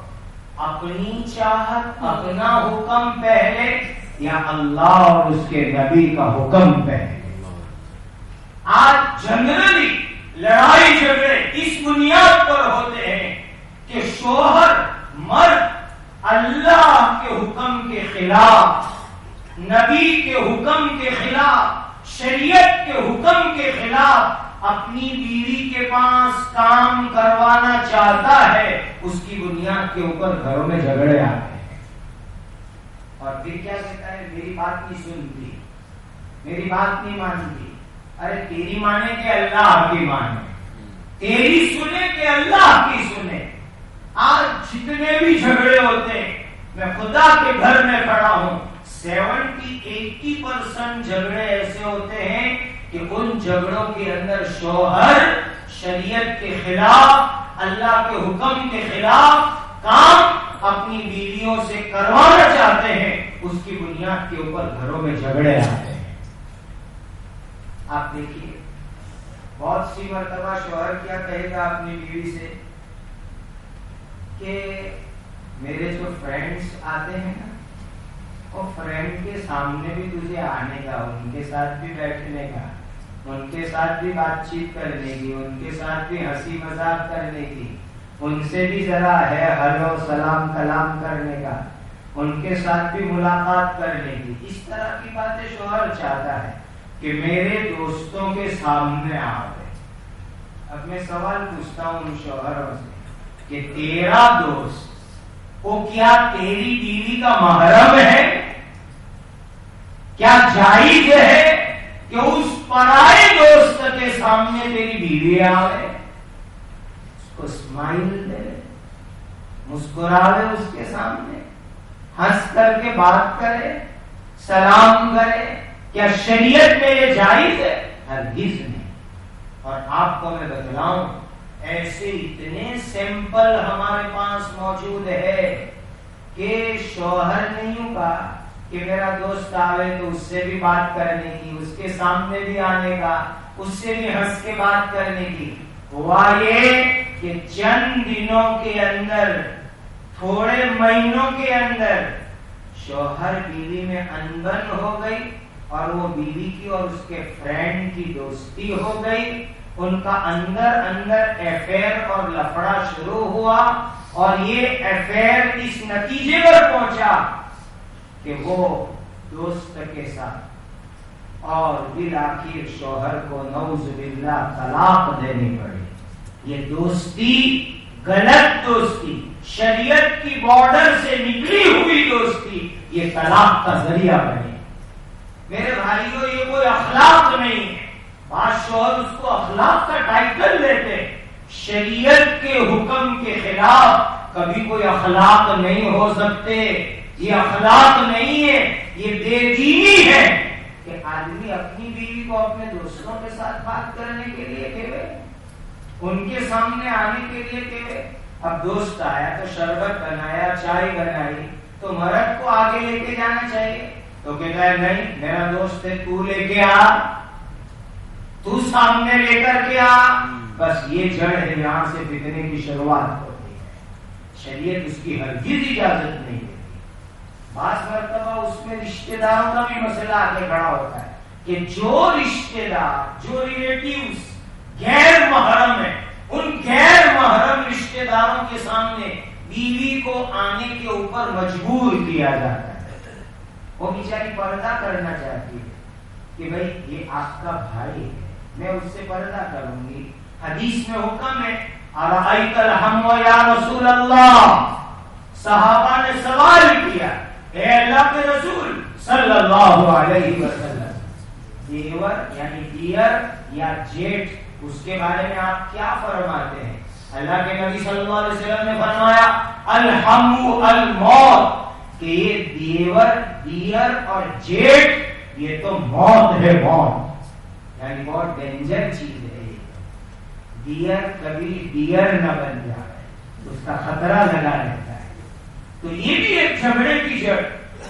اپنی چاہت، اپنا حکم پہلے یا اللہ اور اس کے نبی کا حکم پہ آج جنرلی لڑائی جھگڑے اس بنیاد پر ہوتے ہیں۔ کہ شوہر مرد اللہ کے حکم کے خلاف، نبی کے حکم کے خلاف، شریعت کے حکم کے خلاف اپنی بیوی کے پاس کام کروانا چاہتا ہے، اس کی بنیاد کے اوپر گھروں میں جھگڑے آتے ہیں۔ اور پھر کیا کہتا ہے؟ میری بات نہیں سنتی، میری بات نہیں مانتی۔ ارے تیری مانے کہ اللہ کی مانے، تیری سنے کہ اللہ کی سنے۔ آج جتنے بھی جھگڑے ہوتے ہیں، میں خدا کے گھر میں کھڑا ہوں۔ سیونٹی ایٹی پرسینٹ جھگڑے ایسے ہوتے ہیں کہ ان جھگڑوں کے اندر شوہر شریعت کے خلاف، اللہ کے حکم کے خلاف کام اپنی بیویوں سے کروانا چاہتے ہیں۔ اس کی بنیاد کے اوپر گھروں میں جھگڑے آتے ہیں۔ آپ دیکھیے، بہت سی مرتبہ شوہر کیا کہے گا اپنی بیوی سے؟ کہ میرے جو فرینڈس آتے ہیں نا، وہ فرینڈ کے سامنے بھی تجھے آنے کا ان کے ساتھ بھی بیٹھنے کا ان کے ساتھ بھی بات چیت کرنے کی ان کے ساتھ بھی ہنسی مذاق کرنے کی ان سے بھی ذرا ہے ہلو، سلام، کلام کرنے کا۔ ان کے ساتھ بھی ملاقات کرنے کی اس طرح کی باتیں شوہر چاہتا ہے کہ میرے دوستوں کے سامنے آ گئے اب میں سوال پوچھتا ہوں ان شوہروں سے کہ تیرا دوست وہ کیا تیری بیوی کا محرم ہے؟ کیا جائز ہے کہ اس پرائے دوست کے سامنے تیری بیوی آئے اس کو اسمائل دے، مسکراوے اس کے سامنے، ہنس کر کے بات کرے، سلام کرے، کیا شریعت میں یہ جائز ہے؟ ہر نہیں۔ اور آپ کو میں بتلاؤں ایسے اتنے سیمپل ہمارے پاس موجود ہے کہ شوہر نہیں ہوگا کہ میرا دوست آئے تو اس سے بھی بات کرنے کی، اس کے سامنے بھی آنے کا، اس سے بھی ہنس کے بات کرنے کی۔ ہوا یہ کہ چند دنوں کے اندر، تھوڑے مہینوں کے اندر، شوہر بیوی میں انبن ہو گئی اور وہ بیوی کی اور اس کے فرینڈ کی دوستی ہو گئی۔ ان کا اندر اندر افیئر اور لفڑا شروع ہوا اور یہ افیئر اس نتیجے پر پہنچا کہ وہ دوست کے ساتھ اور بالآخر شوہر کو نوز باللہ طلاق دینی پڑی۔ یہ دوستی غلط دوستی، شریعت کی بارڈر سے نکلی ہوئی دوستی، یہ طلاق کا ذریعہ بنی۔ میرے بھائیوں یہ کوئی اخلاق نہیں۔ ہے شوہر اس کو اخلاق کا ٹائٹل لیتے شریعت کے حکم کے خلاف کبھی کوئی اخلاق نہیں ہو سکتے۔ یہ اخلاق نہیں ہے، یہ بے دینی ہے کہ آدمی اپنی بیوی کو اپنے دوستوں کے ساتھ بات کرنے کے لیے کہے، ان کے سامنے آنے کے لیے کہے۔ اب دوست آیا تو شربت بنایا، چائے بنائی، تو مرد کو آگے لے کے جانا چاہیے۔ تو کہتا ہے، نہیں، میرا دوست ہے، تو لے کے آ۔ تو سامنے لے کر کے آ بس یہ جڑ ہے، یہاں سے بکنے کی شروعات ہوتی ہے۔ شریعت اس کی ہرگز اجازت نہیں دیتی۔ بعض مرتبہ اس میں رشتے داروں کا بھی مسئلہ آگے کھڑا ہوتا ہے کہ جو رشتے دار، جو ریلیٹیوز غیر محرم ہے ان غیر محرم رشتے داروں کے سامنے بیوی کو آنے کے اوپر مجبور کیا جاتا ہے۔ وہ بیچاری پردہ کرنا چاہتی ہے کہ بھائی یہ آپ کا بھائی ہے۔ میں اس سے پردہ کروں گی۔ حدیث میں حکم ہے ارائیت یا رسول اللہ صحابہ نے سوال کیا، اے اللہ کے رسول صلی اللہ علیہ وسلم، دیور یعنی دیئر یا جیٹ، اس کے بارے میں آپ کیا فرماتے ہیں؟ اللہ کے نبی صلی اللہ علیہ وسلم نے فرمایا الحم الموت، کہ یہ دیور، دیئر اور جیٹ، یہ تو موت ہے، موت۔ یعنی بہت ڈینجر چیز ہے ڈیئر کبھی ڈیئر نہ بن جائے، اس کا خطرہ لگا رہتا ہے۔ تو یہ بھی ایک جھگڑے کی جڑ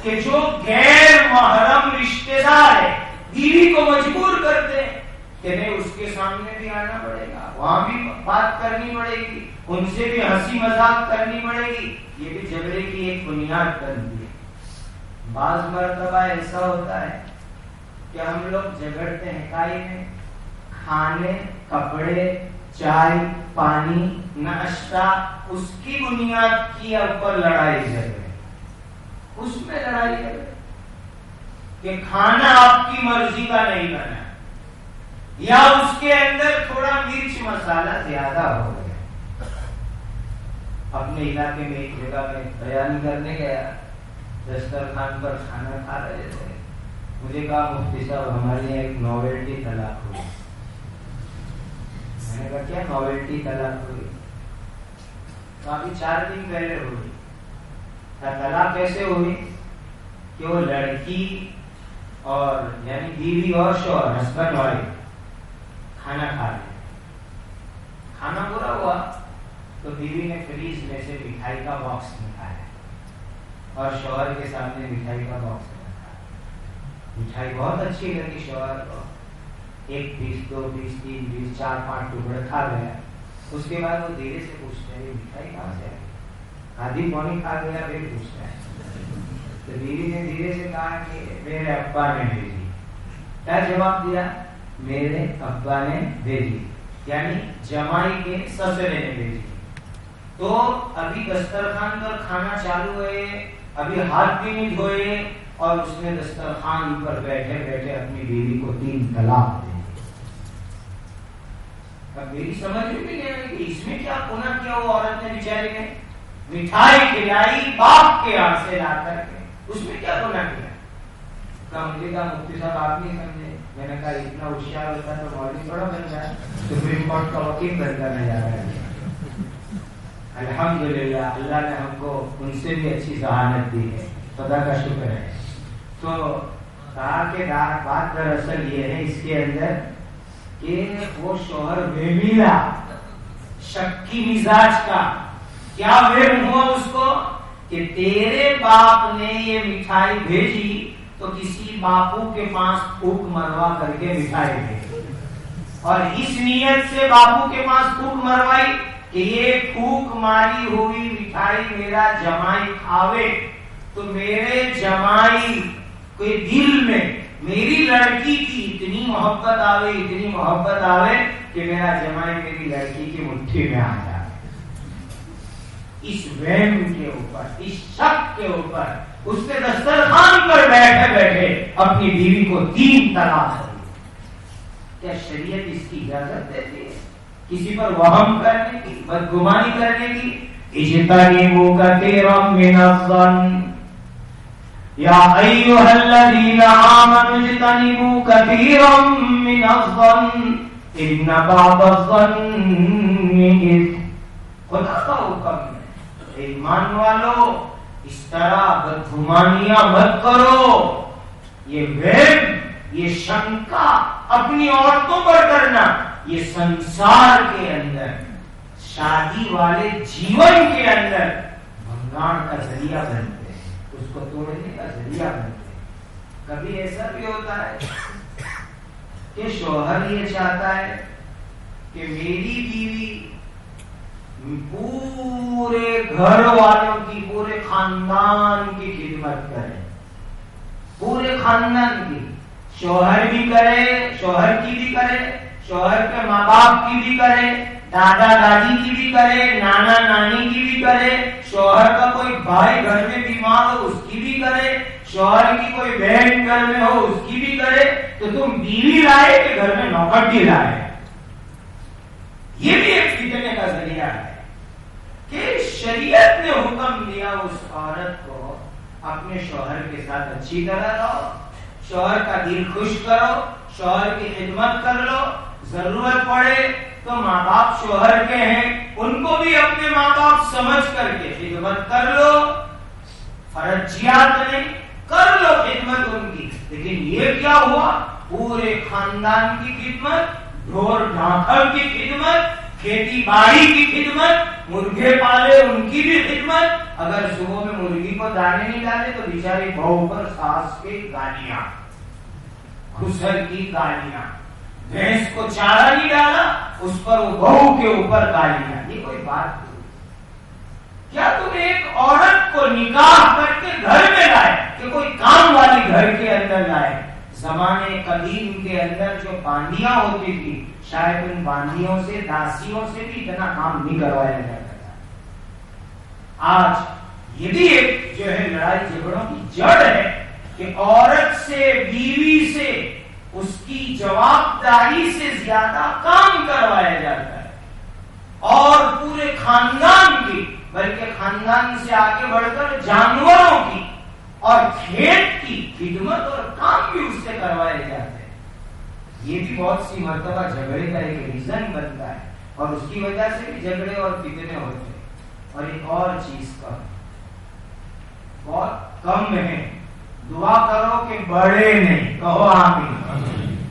کہ جو غیر محرم رشتے دار ہے، بیوی کو مجبور کرتے ہیں کہ نہیں، اس کے سامنے بھی آنا پڑے گا، وہاں بھی بات کرنی پڑے گی، ان سے بھی ہنسی مذاق کرنی پڑے گی۔ یہ بھی جھگڑے کی ایک بنیاد بنتی ہے۔ بعض مرتبہ ایسا ہوتا ہے کہ ہم لوگ جھگڑتے ہیں کائی میں کھانے، کپڑے، چائے، پانی، ناشتہ، اس کی بنیاد کی اوپر لڑائی جھگڑے اس میں لڑائی جھگڑے کہ کھانا آپ کی مرضی کا نہیں بنا، یا اس کے اندر تھوڑا مرچ مسالہ زیادہ ہو گیا۔ اپنے علاقے میں ایک جگہ میں بیان کرنے گیا، دسترخوان پر کھانا کھا رہے تھے۔ مجھے کہا، مفتی صاحب، ہمارے یہاں ایک ناولٹی طلاق ہوئی۔ میں نے کہا، کیا ناولٹی طلاق ہوئی؟ کافی چار دن پہلے ہوئی۔ طلاق کیسے ہوئی؟ کہ وہ لڑکی اور یعنی بیوی اور شوہر ہسبینڈ والے، کھانا کھا رہے کھانا پورا ہوا تو بیوی نے فریج میں سے مٹھائی کا باکس نکالا اور شوہر کے سامنے مٹھائی کا باکس مٹھائی بہت اچھی لگی شوہر کو۔ ایک پیس، دو پیس، تین پیس، چار پانچ ٹکڑے کھا گیا۔ اس کے بعد وہ دھیرے سے پوچھتے ہیں مٹھائی کہاں سے آدھی پونی کھا گیا پھر پوچھتا ہے۔ تو بیوی نے دھیرے سے کہا کہ میرے ابا نے بھیجی۔ کیا جواب دیا؟ میرے ابا نے بھیجی۔ یعنی جمائی کے سسرے نے بھیجی۔ تو ابھی دسترخوان پر کھانا چالو ہے ابھی ہاتھ بھی نہیں دھوئے۔ اور اس نے دسترخوان پر بیٹھے بیٹھے اپنی بیوی کو تین طلاق دے اب میری سمجھ میں بھی نہیں کہ اس میں کیا گنا کیا وہ عورت نے بیچاری نے؟ مٹھائی کھلائی باپ کے ہاتھ سے لا کر کے۔ اس میں کیا گنا کیا؟ کہا، مجھے کہا، مفتی صاحب، آپ نہیں سمجھے۔ میں نے کہا، اتنا ہوشیار ہوتا تو مولوی تھوڑا بن جائے سپریم کورٹ کا وکیل بن کر نہیں جا رہا ہے الحمد للہ اللہ نے ہم کو ان سے بھی اچھی ذہانت دی ہے۔ خدا کا شکر ہے۔ تو کہا کہ بات دراصل یہ ہے اس کے اندر کہ وہ شوہر بے میرا شکی مزاج کا۔ کیا ویم ہوا اس کو کہ تیرے باپ نے یہ مٹھائی بھیجی تو کسی باپو کے پاس پھوک مروا کر کے مٹھائی بھیجی۔ اور اس نیت سے باپو کے پاس پھوک مروائی کہ یہ پھوک ماری ہوئی مٹھائی میرا جمائی کھاوے۔ تو میرے جمائی کوئی دل میں میری لڑکی کی اتنی محبت آوے، اتنی محبت آوے کہ میرا جمائی میری لڑکی کی مٹھی میں آ جائے۔ اس ویم کے اوپر، اس شک کے اوپر، اس نے دسترخوان پر بیٹھے بیٹھے اپنی بیوی کو تین طلاق دی کیا شریعت اس کی اجازت دیتی ہے؟ کسی پر وہم کرنے کی، بدگمانی کرنے کی؟ اجتنبوا كثيرا من الظن۔ يا ايها الذين امنوا اجتنبوا كثيرا من الظن. ان بعض الظن اثم خدا کا حکم ہے ایمان والو اس طرح بدگمانیاں مت کرو. یہ ویب یہ شنکا اپنی عورتوں پر کرنا، یہ سنسار کے اندر، شادی والے جیون کے اندر، بھنگان کا ذریعہ بنتے ہیں اس کو توڑنے کا ذریعہ بنتے ہیں۔ کبھی ایسا بھی ہوتا ہے کہ شوہر یہ چاہتا ہے کہ میری بیوی پورے گھر والوں کی، پورے خاندان کی خدمت کرے۔ پورے خاندان کی۔ شوہر بھی کرے، شوہر کی بھی کرے، شوہر کے ماں باپ کی بھی کرے۔ دادا دادی کی بھی کرے نانا نانی کی بھی کرے شوہر کا کوئی بھائی گھر میں بیمار ہو اس کی بھی کرے شوہر کی کوئی بہن گھر میں ہو اس کی بھی کرے تو تم بیوی لائے کہ گھر میں نوکر بھی لائے یہ بھی ایک فتنے کا ذریعہ ہے کہ شریعت نے حکم دیا اس عورت کو اپنے شوہر کے ساتھ اچھی طرح رہو شوہر کا دل خوش کرو شوہر کی خدمت کر لو ضرورت پڑے تو ماں باپ شوہر کے ہیں، ان کو بھی اپنے ماں باپ سمجھ کر کے خدمت کر لو، فرجیات نہیں، کر لو خدمت ان کی۔ لیکن یہ کیا ہوا؟ پورے خاندان کی خدمت، ڈھور ڈھانکل کی خدمت، کھیتی باڑی کی خدمت، مرغے پالے ان کی بھی خدمت۔ اگر صبح میں مرغی کو دانے نہیں ڈالے تو بیچاری بہو پر ساس کی گالیاں خسر کی گالیاں۔ بھینس کو چارہ نہیں ڈالا، اس پر وہ بہو کے اوپر گالیاں یہ کوئی بات نہیں۔ کیا تم ایک عورت کو نکاح کر کے گھر میں لائے؟ کہ کوئی کام والی گھر کے اندر لائے؟ زمانے قدیم کے اندر جو باندیاں ہوتی تھی شاید ان باندیوں سے، داسیوں سے بھی اتنا کام نہیں کروایا جاتا تھا۔ آج یہ بھی ایک جو ہے لڑائی جھگڑوں کی جڑ ہے کہ عورت سے، بیوی سے اس کی جواب داری سے زیادہ کام کروایا جاتا ہے۔ اور پورے خاندان کی، بلکہ خاندان سے آگے بڑھ کر جانوروں کی اور کھیت کی خدمت اور کام بھی اس سے کروائے جاتے ہیں یہ بھی بہت سی مرتبہ جھگڑے کا ایک ریزن بنتا ہے اور اس کی وجہ سے بھی جھگڑے اور فتنے ہوتے ہیں۔ اور ایک اور چیز کا بہت کم ہے دعا کرو کہ بڑے نہیں، کہو آمین۔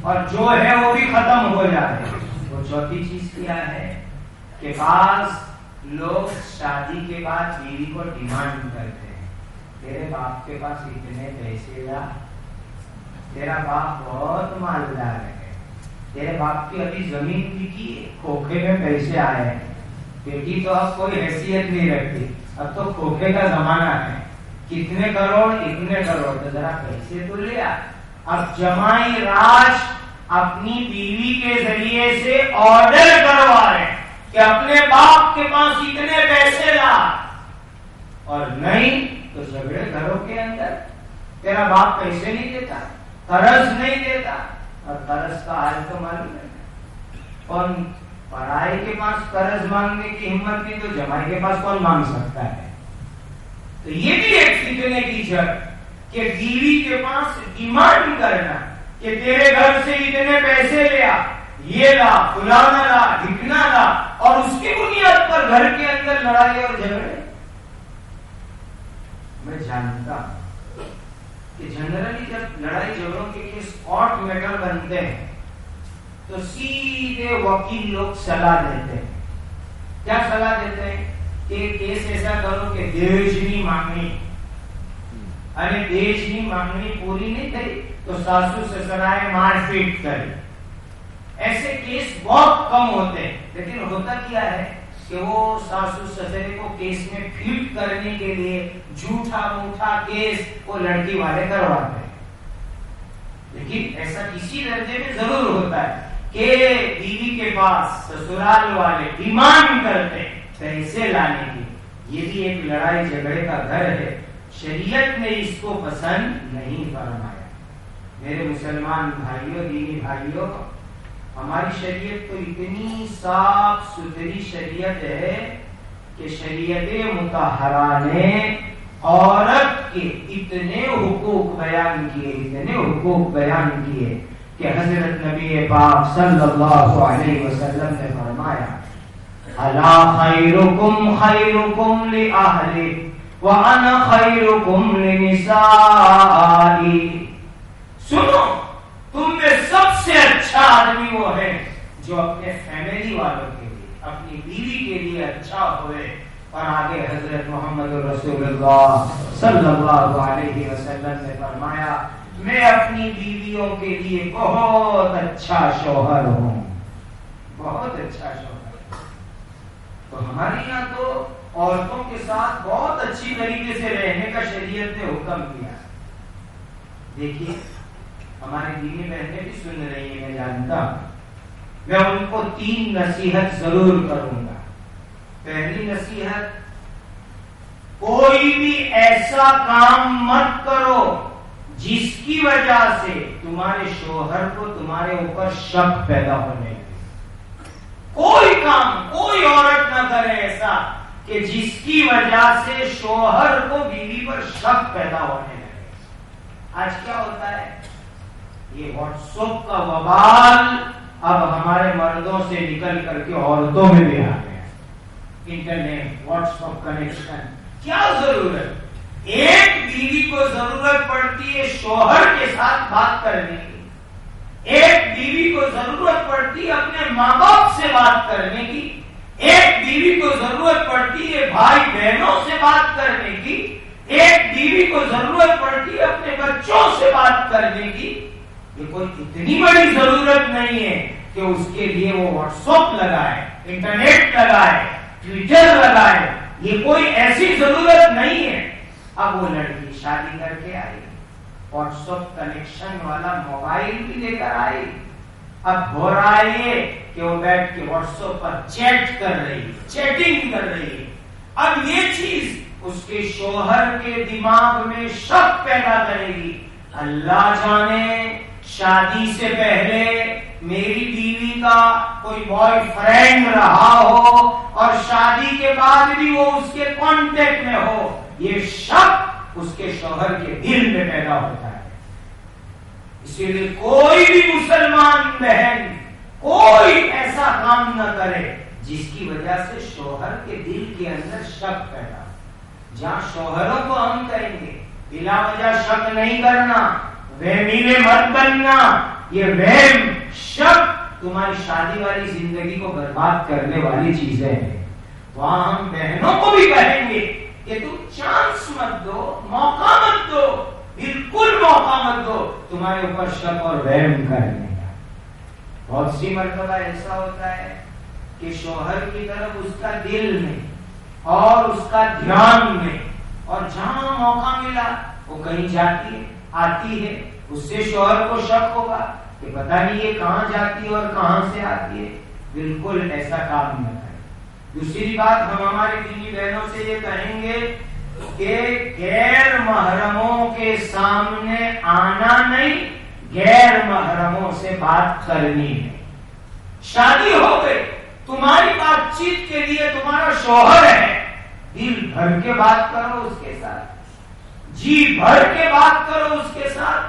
اور جو ہے وہ بھی ختم ہو جائے۔ وہ چوتھی چیز کیا ہے؟ کہ بعض لوگ شادی کے بعد بیوی کو ڈیمانڈ کرتے ہیں۔ تیرے باپ کے پاس اتنے پیسے لا۔ تیرا باپ بہت مالدار ہے۔ تیرے باپ کی ابھی زمین بکی کھوکھے میں پیسے آئے ہیں۔ بیٹی تو اب کوئی حیثیت نہیں رکھتی۔ اب تو کھوکھے کا زمانہ ہے۔ کتنے کروڑ، اتنے کروڑ، تو ذرا پیسے تو لیا اب جمائی راج اپنی بیوی کے ذریعے سے آرڈر کروا رہے کہ اپنے باپ کے پاس اتنے پیسے لا۔ اور نہیں تو جھگڑے گھروں کے اندر۔ تیرا باپ پیسے نہیں دیتا، قرض نہیں دیتا، اور قرض کا حال تو معلوم ہے۔ کون؟ پڑھائی کے پاس قرض مانگنے کی ہمت نہیں تو جمائی کے پاس کون مانگ سکتا ہے؟ تو یہ بھی ایک فتنے کی جڑ کہ بیوی کے پاس ڈیمانڈ کرنا کہ تیرے گھر سے اتنے پیسے لیا یہ لا، فلانا لا ڈھکنا لا، اور اس کی بنیاد پر گھر کے اندر لڑائی اور جھگڑے۔ میں جانتا ہوں کہ جنرلی جب لڑائی جھگڑوں کے کیس کارٹ میٹر بنتے ہیں، تو سیدھے وکیل لوگ صلاح دیتے ہیں۔ کیا صلاح دیتے ہیں؟ کیس ایسا کرو کہ دیوجنی پوری نہیں کری تو ساسو سسرائے مار پیٹ ایسے کیس بہت کم ہوتے لیکن ہوتا کیا ہے کہ وہ ساسو سسرے کو کیس میں فیٹ کرنے کے لیے جھوٹا موٹا کیس وہ لڑکی والے کرواتے ہیں لیکن ایسا کسی درجے میں ضرور ہوتا ہے کہ بیوی کے پاس سسرال والے ڈیمانڈ کرتے پیسے لانے کی یہ بھی ایک لڑائی جھگڑے کا گھر ہے۔ شریعت نے اس کو پسند نہیں فرمایا۔ میرے مسلمان بھائیوں، دینی بھائیوں، ہماری شریعت تو اتنی صاف ستھری شریعت ہے کہ شریعت متحرہ نے عورت کے اتنے حقوق بیان کیے، اتنے حقوق بیان کیے کہ حضرت نبی پاک صلی اللہ علیہ وسلم نے فرمایا الا خیرکم خیرکم لأہلی وانا خیرکم لنسائی سنو، تم میں سب سے اچھا آدمی وہ ہے جو اپنے فیملی والوں کے لیے، اپنی بیوی کے لیے اچھا ہوئے۔ اور آگے حضرت محمد رسول اللہ صلی اللہ علیہ وسلم نے فرمایا، میں اپنی بیویوں کے لیے بہت اچھا شوہر ہوں۔ بہت اچھا شوہر۔ تو ہمارے یہاں تو عورتوں کے ساتھ بہت اچھی طریقے سے رہنے کا شریعت نے حکم کیا دیکھیے ہماری دینی بہنیں بھی سن رہی ہیں، میں جانتا میں ان کو تین نصیحت ضرور کروں گا۔ پہلی نصیحت، کوئی بھی ایسا کام مت کرو جس کی وجہ سے تمہارے شوہر کو تمہارے اوپر شک پیدا ہونے کوئی کام کوئی عورت نہ کرے ایسا کہ جس کی وجہ سے شوہر کو بیوی پر شک پیدا ہونے لگے۔ آج کیا ہوتا ہے؟ یہ واٹس ایپ کا وبال اب ہمارے مردوں سے نکل کر کے عورتوں میں بھی آ گیا۔ انٹرنیٹ واٹس ایپ کنیکشن کیا ضرورت؟ ایک بیوی کو ضرورت پڑتی ہے شوہر کے ساتھ بات کرنے کی۔ ایک بیوی کو ضرورت پڑتی اپنے ماں باپ سے بات کرنے کی، ایک بیوی کو ضرورت پڑتی ہے بھائی بہنوں سے بات کرنے کی، ایک بیوی کو ضرورت پڑتی ہے اپنے بچوں سے بات کرنے کی۔ یہ کوئی اتنی بڑی ضرورت نہیں ہے کہ اس کے لیے وہ واٹس ایپ لگائے، انٹرنیٹ لگائے، ٹویٹر لگائے۔ یہ کوئی ایسی ضرورت نہیں ہے۔ اب وہ لڑکی شادی کر کے آئی۔ واٹس ایپ کنیکشن والا موبائل بھی لے کر آئی اب ہو رہا ہے کہ وہ بیٹھ کے واٹس ایپ پر چیٹ کر رہی چیٹنگ کر رہی ہے اب یہ چیز اس کے شوہر کے دماغ میں شک پیدا کرے گی۔ اللہ جانے، شادی سے پہلے میری بیوی کا کوئی بوائے فرینڈ رہا ہو اور شادی کے بعد بھی وہ اس کے کانٹیکٹ میں ہو، یہ شک اس کے شوہر کے دل میں پیدا ہوتا ہے۔ اسی لیے کوئی بھی مسلمان بہن کوئی ایسا کام نہ کرے جس کی وجہ سے شوہر کے دل کے اندر شک پیدا جہاں شوہروں کو ہم کہیں گے، بلا وجہ شک نہیں کرنا، وہمی مت بننا، یہ وہم، شک تمہاری شادی والی زندگی کو برباد کرنے والی چیزیں ہیں۔ وہاں ہم بہنوں کو بھی کہیں گے کہ تم چانس مت دو، موقع مت دو، بالکل موقع مت دو، تمہارے اوپر شک اور وہم کرنے کا بہت سی مرتبہ ایسا ہوتا ہے کہ شوہر کی طرف اس کا دل میں اور اس کا دھیان میں اور جہاں موقع ملا، وہ کہیں جاتی ہے، آتی ہے۔ اس سے شوہر کو شک ہوگا کہ پتہ نہیں یہ کہاں جاتی ہے اور کہاں سے آتی ہے۔ بالکل ایسا کام نہ دوسری بات ہم ہمارے دینی بہنوں سے یہ کہیں گے کہ غیر محرموں کے سامنے آنا نہیں، غیر محرموں سے بات کرنی ہے۔ شادی ہو گئی، تمہاری بات چیت کے لیے تمہارا شوہر ہے۔ دل بھر کے بات کرو اس کے ساتھ۔ جی بھر کے بات کرو اس کے ساتھ۔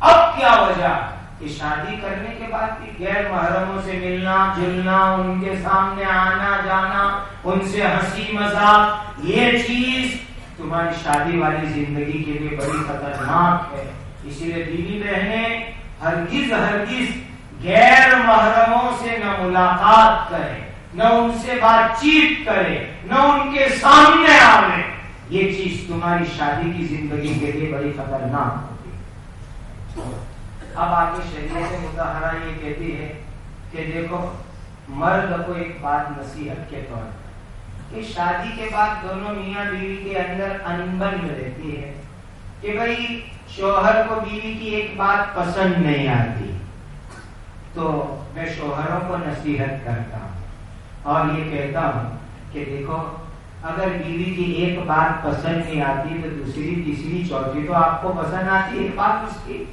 اب کیا وجہ؟ کہ شادی کرنے کے بعد بھی غیر محرموں سے ملنا، جلنا، ان کے سامنے آنا، جانا، ان سے ہنسی، مذاق، یہ چیز تمہاری شادی والی زندگی کے لیے بڑی خطرناک ہے۔ اسی لیے بیوی بہنیں ہرگز ہرگز غیر محرموں سے نہ ملاقات کرے نہ ان سے بات چیت کرے نہ ان کے سامنے آئے یہ چیز تمہاری شادی کی زندگی کے لیے بڑی خطرناک ہوتی اب آگے شریعت مظاہرہ یہ کہتی ہے کہ دیکھو، مرد کو ایک بات نصیحت کے طور پر کہ شادی کے بعد دونوں میاں بیوی کے اندر انبن میں رہتی ہے کہ بھائی شوہر کو بیوی کی ایک بات پسند نہیں آتی۔ تو میں شوہروں کو نصیحت کرتا ہوں اور یہ کہتا ہوں کہ دیکھو، اگر بیوی کی ایک بات پسند نہیں آتی تو دوسری، تیسری، چوتھی تو آپ کو پسند آتی ہے، بات اس کی۔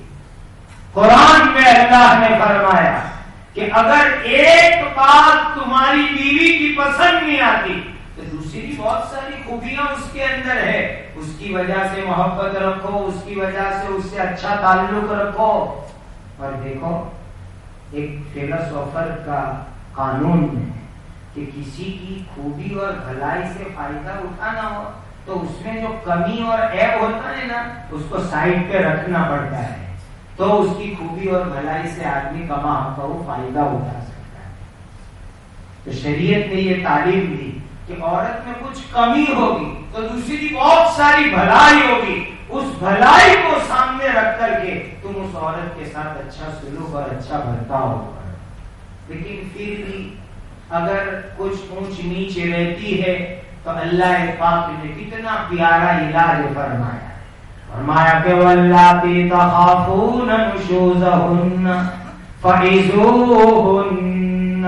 قرآن میں اللہ نے فرمایا کہ اگر ایک بات تمہاری بیوی کی پسند نہیں آتی، تو دوسری بہت ساری خوبیاں اس کے اندر ہے اس کی وجہ سے محبت رکھو، اس کی وجہ سے اس سے اچھا تعلق رکھو۔ اور دیکھو، ایک فلسفر کا قانون ہے کہ کسی کی خوبی اور بھلائی سے فائدہ اٹھانا ہو، تو اس میں جو کمی اور ایپ ہوتا ہے نا، اس کو سائڈ پہ رکھنا پڑتا ہے۔ تو اس کی خوبی اور بھلائی سے آدمی کما کا وہ فائدہ اٹھا سکتا ہے۔ تو شریعت نے یہ تعلیم دی کہ عورت میں کچھ کمی ہوگی تو دوسری بہت ساری بھلائی ہوگی۔ اس بھلائی کو سامنے رکھ کر کے تم اس عورت کے ساتھ اچھا سلوک اور اچھا برتاؤ ہوگا لیکن پھر بھی اگر کچھ اونچ نیچ رہتی ہے تو اللہ پاک نے کتنا پیارا علاج فرمایا فرمایا کہ واللہ کی تخافون نشوزہن فعزوہن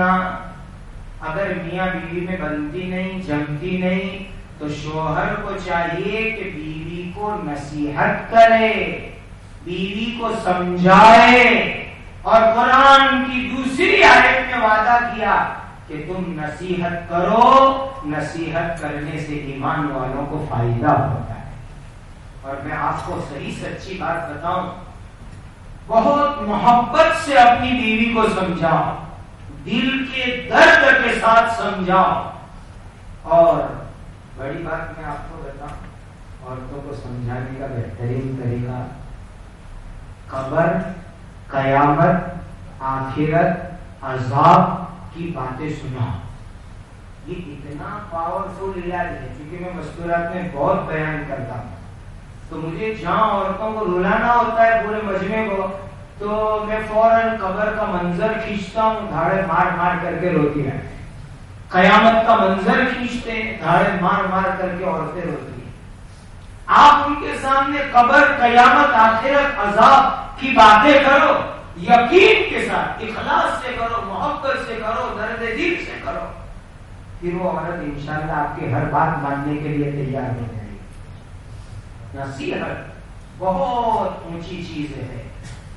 اگر میاں بیوی میں بنتی نہیں، جمتی نہیں، تو شوہر کو چاہیے کہ بیوی کو نصیحت کرے، بیوی کو سمجھائے۔ اور قرآن کی دوسری آیت میں وعدہ کیا کہ تم نصیحت کرو، نصیحت کرنے سے ایمان والوں کو فائدہ ہوتا ہے۔ اور میں آپ کو صحیح سچی بات بتاؤں، بہت محبت سے اپنی بیوی کو سمجھاؤ، دل کے درد کے ساتھ سمجھاؤ۔ اور بڑی بات میں آپ کو بتاؤں، عورتوں کو سمجھانے کا بہترین طریقہ قبر، قیامت، آخرت، عذاب کی باتیں سنا یہ اتنا پاورفل علاج ہے، کیونکہ میں مستورات میں بہت بیان کرتا ہوں۔ تو مجھے جہاں عورتوں کو رلانا ہوتا ہے پورے مجمے کو، تو میں فوراً قبر کا منظر کھینچتا ہوں، دھاڑے مار مار کر کے روتی ہے قیامت کا منظر کھینچتے ہیں، دھاڑے مار مار کر کے عورتیں روتی ہیں۔ آپ ان کے سامنے قبر، قیامت، آخرت، عذاب کی باتیں کرو، یقین کے ساتھ، اخلاص سے کرو، محبت سے کرو، درد دل سے کرو۔ پھر وہ عورت انشاءاللہ آپ کی ہر بات ماننے کے لیے تیار ہو جائے نصیحت بہت اونچی چیز ہے۔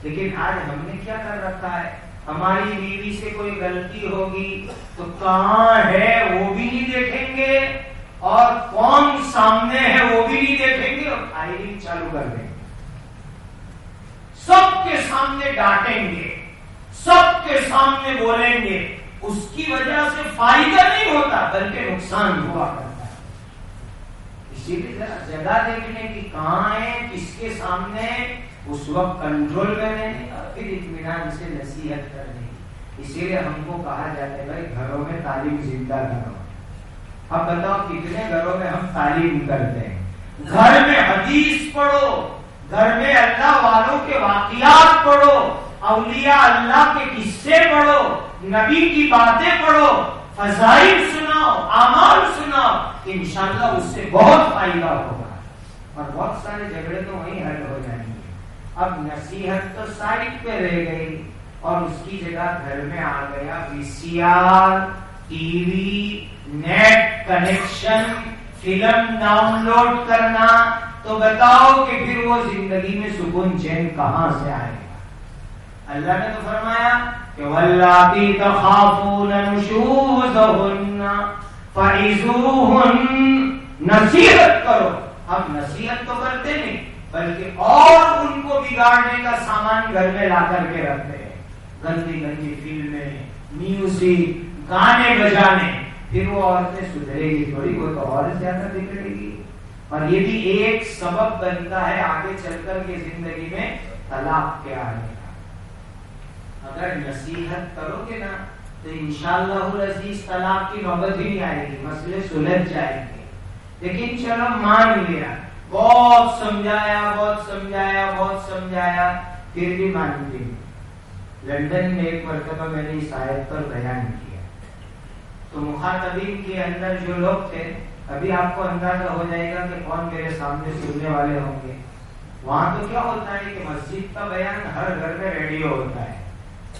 لیکن آج ہم نے کیا کر رکھا ہے؟ ہماری بیوی سے کوئی غلطی ہوگی تو کہاں ہے وہ بھی نہیں دیکھیں گے۔ اور کون سامنے ہے وہ بھی نہیں دیکھیں گے۔ اور فائرنگ چالو کر دیں۔ گے سب کے سامنے ڈانٹیں گے۔ سب کے سامنے بولیں گے۔ اس کی وجہ سے فائدہ نہیں ہوتا، بلکہ نقصان ہوا۔ کرتا اسی جگہ دیکھنے کی کہاں ہے کس کے سامنے اس وقت کنٹرول کرنے اور پھر اطمینان سے نصیحت کرنے اسی لیے ہم کو کہا جاتا ہے، بھائی گھروں میں تعلیم زندہ کرو۔ اب بتاؤ کتنے گھروں میں ہم تعلیم کرتے ہیں؟ گھر میں حدیث پڑھو، گھر میں اللہ والوں کے واقعات پڑھو، اولیاء اللہ کے قصے پڑھو، نبی کی باتیں پڑھو۔ فضائل سناؤ امال سناؤ، انشاءاللہ اس سے بہت فائدہ ہوگا۔ اور بہت سارے جھگڑے تو وہیں حل ہو جائیں گے۔ اب نصیحت تو سائڈ پہ رہ گئی اور اس کی جگہ گھر میں آ گیا V C R T V, net, connection, film download کرنا۔ تو بتاؤ کہ پھر وہ زندگی میں سکون چین کہاں سے آئے گا؟ اللہ نے تو فرمایا تخافون نشوزهن فعزوهن نصیحت کرو۔ ہم نصیحت تو کرتے نہیں بلکہ اور ان کو بگاڑنے کا سامان گھر میں لا کر کے رکھتے ہیں۔ گندی گندی فلمیں، میوزک، گانے بجانے۔ پھر وہ عورتیں سدھرے گی تھوڑی، وہ تو اور زیادہ بگڑے گی۔ اور یہ بھی ایک سبب بنتا ہے آگے چل کر کے زندگی میں طلاق کے آنے اگر نصیحت کرو گے نا، تو انشاءاللہ العزیز طلاق کی نوبت ہی نہیں آئے گی مسئلے سلجھ جائیں گے لیکن چلو مان لیا، بہت سمجھایا بہت سمجھایا بہت سمجھایا، پھر بھی مان لی لندن میں ایک مرتبہ میں نے اس آیت پر بیان کیا۔ تو مخاطبین کے اندر جو لوگ تھے، ابھی آپ کو اندازہ ہو جائے گا کہ کون میرے سامنے سننے والے ہوں گے۔ وہاں تو کیا ہوتا ہے کہ مسجد کا بیان ہر گھر میں ریڈیو ہوتا ہے۔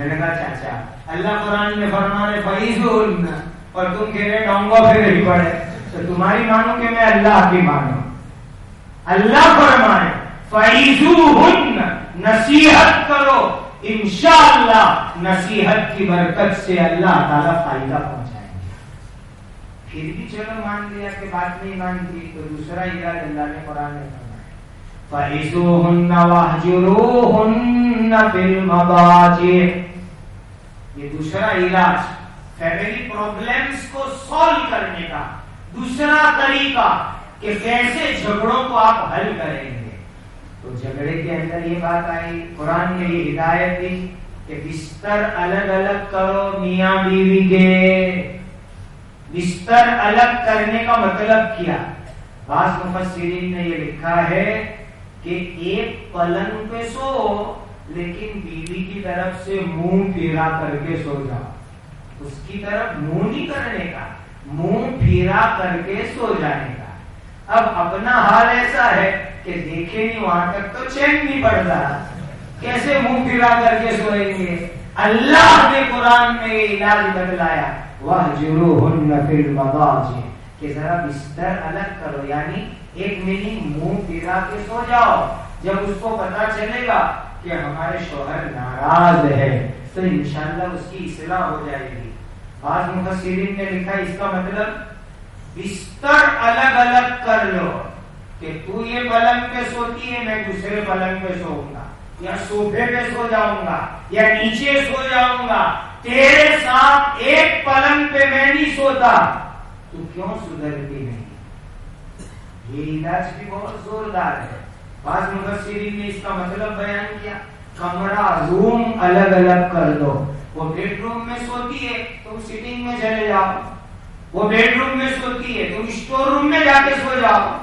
میں نے کہا، چاچا، اللہ قرآن میں فرمانے فعیز اور تم کہہ رہے ڈونگا پھر نہیں پڑے. تو تمہاری مانو کہ میں اللہ کی مانوں؟ اللہ فرمائے فعیزو ہن نصیحت کرو، انشاءاللہ نصیحت کی برکت سے اللہ تعالیٰ فائدہ پہنچائے گا۔ پھر بھی چلو مان لیا کہ بات نہیں مانتی تو دوسرا علاج اللہ نے قرآن میں فرمایا فعیزو ہن واہجرو ہن بالمباجر یہ دوسرا علاج فیملی پرابلمز کو سالو کرنے کا دوسرا طریقہ کہ کیسے جھگڑوں کو آپ حل کریں گے۔ تو جھگڑے کے اندر یہ بات آئی، قرآن نے یہ ہدایت دی کہ بستر الگ الگ کرو میاں بیوی کے۔ بستر الگ کرنے کا مطلب کیا؟ بعض مفسرین نے یہ لکھا ہے کہ ایک پلنگ پہ سو لیکن بیوی کی طرف سے منہ پھیرا کر کے سو جا اس کی طرف منہ نہیں کرنے کا منہ پھیرا کر کے سو جانے کا۔ اب اپنا حال ایسا ہے کہ دیکھے نہیں، وہاں تک تو چین نہیں پڑ رہا۔ کیسے منہ پھیرا کر کے سوئیں گے؟ اللہ نے قرآن میں یہ علاج بدلایا وہ جرو ہن کہ ذرا بستر الگ کرو یعنی ایک میننگ منہ پھیرا کے سو جاؤ۔ جب اس کو پتا چلے گا کہ ہمارے شوہر ناراض ہے۔ تو انشاءاللہ اس کی اصلاح ہو جائے گی۔ بعض مفسرین نے لکھا اس کا مطلب بستر الگ الگ کر لو کہ تو یہ پلنگ پہ سوتی ہے، میں دوسرے پلنگ پہ سوؤں گا۔ یا سوفے پہ سو جاؤں گا، یا نیچے سو جاؤں گا۔ تیرے ساتھ ایک پلنگ پہ میں نہیں سوتا۔ تو کیوں سدھرتی نہیں؟ یہ علاج بھی بہت زوردار ہے۔ بعض مفسرین نے اس کا مطلب بیان کیا، کمرہ روم الگ الگ کر دو۔ وہ بیڈ روم میں سوتی ہے، تم سٹنگ میں چلے جاؤ۔ وہ بیڈ روم میں سوتی ہے، تم اسٹور روم میں جا کے سو جاؤ۔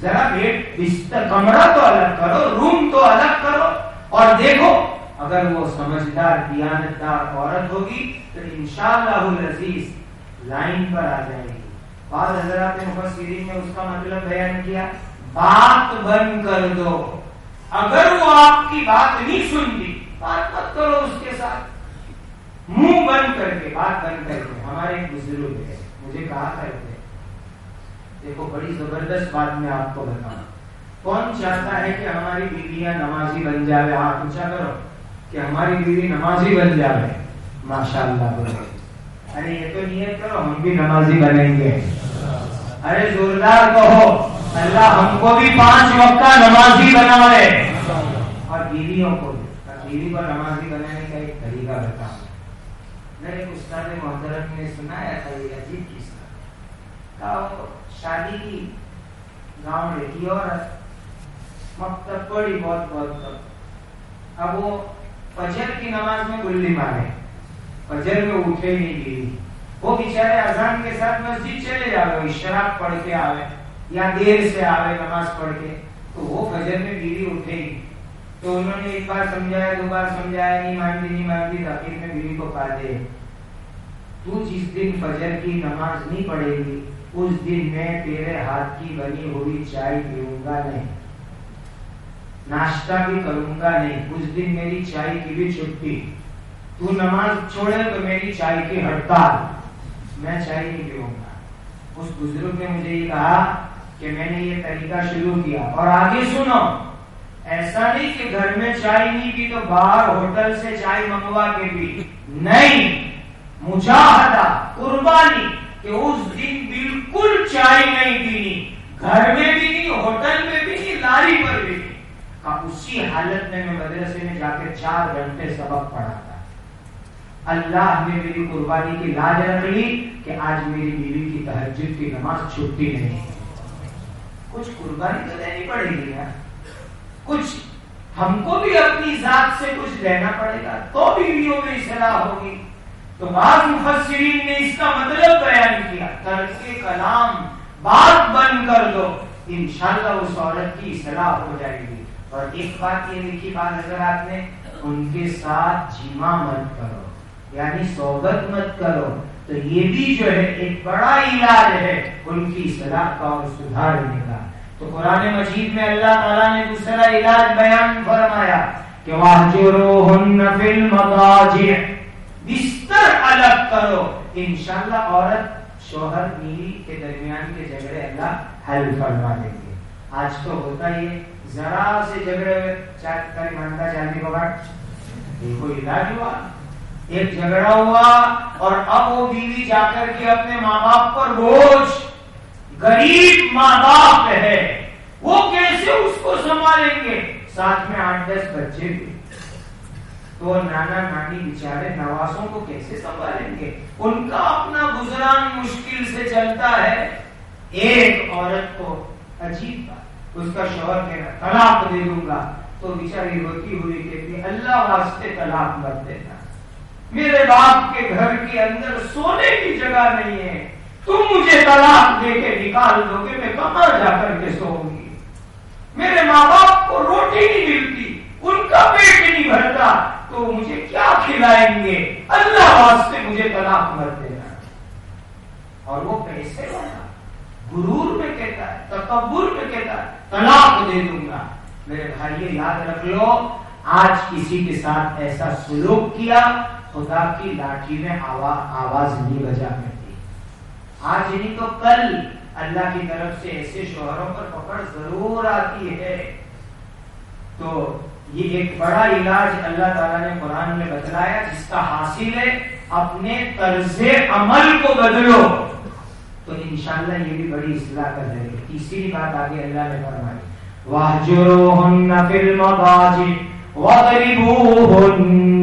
ذرا بیڈ بستر، کمرہ تو الگ کرو روم تو الگ کرو۔ اور دیکھو، اگر وہ سمجھدار، دیانتدار عورت ہوگی، تو انشاءاللہ العزیز لائن پر آ جائے گی۔ بعض حضرات مفسرین نے اس کا مطلب بیان کیا۔ بات بند کر دو۔ اگر وہ آپ کی بات نہیں سنتی، بات مت کرو اس کے ساتھ۔ منہ بند کر کے بات بند کر کے۔ ہمارے ایک بزرگ ہے مجھے کہا کرتے دیکھو، بڑی زبردست بات میں آپ کو بتاؤں۔ کون چاہتا ہے کہ ہماری بیویاں نمازی بن جائے ہاں پوچھا کرو کہ ہماری بیوی نمازی بن جائے ماشاء اللہ ارے، یہ تو نیت کرو، ہم بھی نمازی بنیں گے۔ ارے، زوردار کہو۔ اللہ ہم کو بھی پانچ وقت نمازی بنا رہے اور بیویوں کو بیوی کو نمازی بنانے کا ایک طریقہ بتا۔ میں میرے استاد محترم نے سنایا تھا یہ عجیب چیز تھا شادی کی گاؤں رہتی اور مکتب پڑی بہت بہت اب وہ فجر کی نماز میں گلی مارے۔ فجر میں اٹھے نہیں گئی وہ بیچارے اذان کے ساتھ مسجد چلے جاوے شراب پڑھ کے آوے یا دیر سے آوے نماز پڑھ کے، تو وہ فجر میں بیوی اٹھے گی۔ تو انہوں نے ایک بار سمجھایا، دو بار سمجھایا، نہیں مانتی نہیں مانتی تاکہ میں بیوی کو پا دے۔ تو جس دن فجر کی نماز نہیں پڑھے گی، اس دن میں تیرے ہاتھ کی بنی ہوئی چائے پیوں گا نہیں۔ ناشتہ بھی کروں گا نہیں، اس دن میری چائے کی بھی چھٹی۔ تو نماز چھوڑے تو میری چائے کی ہڑتال۔ میں چائے نہیں پیوں گا۔ اس بزرگ نے مجھے یہ کہا کہ میں نے یہ طریقہ شروع کیا۔ اور آگے سنو، ایسا نہیں کہ گھر میں چائے نہیں پی تو باہر ہوٹل سے چائے منگوا کے پی۔ نہیں، مجاہدہ، قربانی کہ اس دن بالکل چائے نہیں پینی۔ گھر میں بھی نہیں ہوٹل میں بھی نہیں لاری پر بھی نہیں اسی حالت میں میں مدرسے میں جا کے چار گھنٹے سبق پڑھا تھا اللہ نے میری قربانی کی لاج رکھ لی کہ آج میری بیوی کی تحجد کی نماز چھٹی نہیں۔ کچھ قربانی تو دینی پڑے گی نا کچھ ہم کو بھی اپنی ذات سے کچھ دینا پڑے گا، تو بیویوں میں اصلاح ہوگی۔ تو بعض مفسرین نے اس کا مطلب بیان کیا، ترک کلام بات بند کر دو، انشاءاللہ اس عورت کی اصلاح ہو جائے گی۔ اور ایک بات یہ لکھی بات حضرات نے، ان کے ساتھ جیما مت کرو یعنی صحبت مت کرو۔ تو یہ بھی جو ہے ایک بڑا علاج ہے ان کی اصلاح کا اور سدھارنے کا۔ تو قرآن مجید میں اللہ تعالیٰ نے دوسرا علاج بیان فرمایا کہ بستر الگ کرو۔ انشاءاللہ عورت شوہر بیوی کے درمیان کے جھگڑے اللہ حل فرما دیں گے۔ آج تو ہوتا ہی ذرا سے جھگڑے ہوئے مانتا چاندی کو بات دیکھو علاج ہوا؟ ایک جھگڑا ہوا اور اب وہ بیوی جا کر کے اپنے ماں باپ پر بوجھ غریب ماں باپ ہے، وہ کیسے اس کو سنبھالیں گے؟ ساتھ میں آٹھ دس بچے بھی۔ تو نانا نانی بیچارے نوازوں کو کیسے سنبھالیں گے؟ ان کا اپنا گزران مشکل سے چلتا ہے۔ ایک عورت کو عجیب بات، اس کا شوہر کہنا، طلاق دے دوں گا۔ تو بیچاری ہوتی ہوئی کہتی اللہ واسطے طلاق مت دینا۔ میرے باپ کے گھر کے اندر سونے کی جگہ نہیں ہے۔ تم مجھے طلاق دے کے نکال دو گے میں کہاں جا کر کے سوؤں گی۔ میرے ماں باپ کو روٹی نہیں ملتی، ان کا پیٹ نہیں بھرتا۔ تو مجھے کیا کھلائیں گے؟ اللہ واسطے مجھے طلاق مت دینا۔ اور وہ پیسے والا غرور میں کہتا ہے، تکبر میں کہتا ہے، طلاق دے دوں گا۔ میرے بھائی یاد رکھ لو، آج کسی کے ساتھ ایسا سلوک کیا خدا کی لاٹھی میں آواز نہیں بجا کرتی آج نہیں تو کل اللہ کی طرف سے ایسے شوہروں پر پکڑ ضرور آتی ہے۔ تو یہ ایک بڑا علاج اللہ تعالیٰ نے قرآن میں بتلایا، جس کا حاصل ہے اپنے طرز عمل کو بدلو۔ تو انشاءاللہ یہ بھی بڑی اصلاح کر رہے گی تیسری بات آگے اللہ نے فرمائی وَحْجُرُوهُنَّ فِي الْمَضَاجِ وَضْرِبُوهُنَّ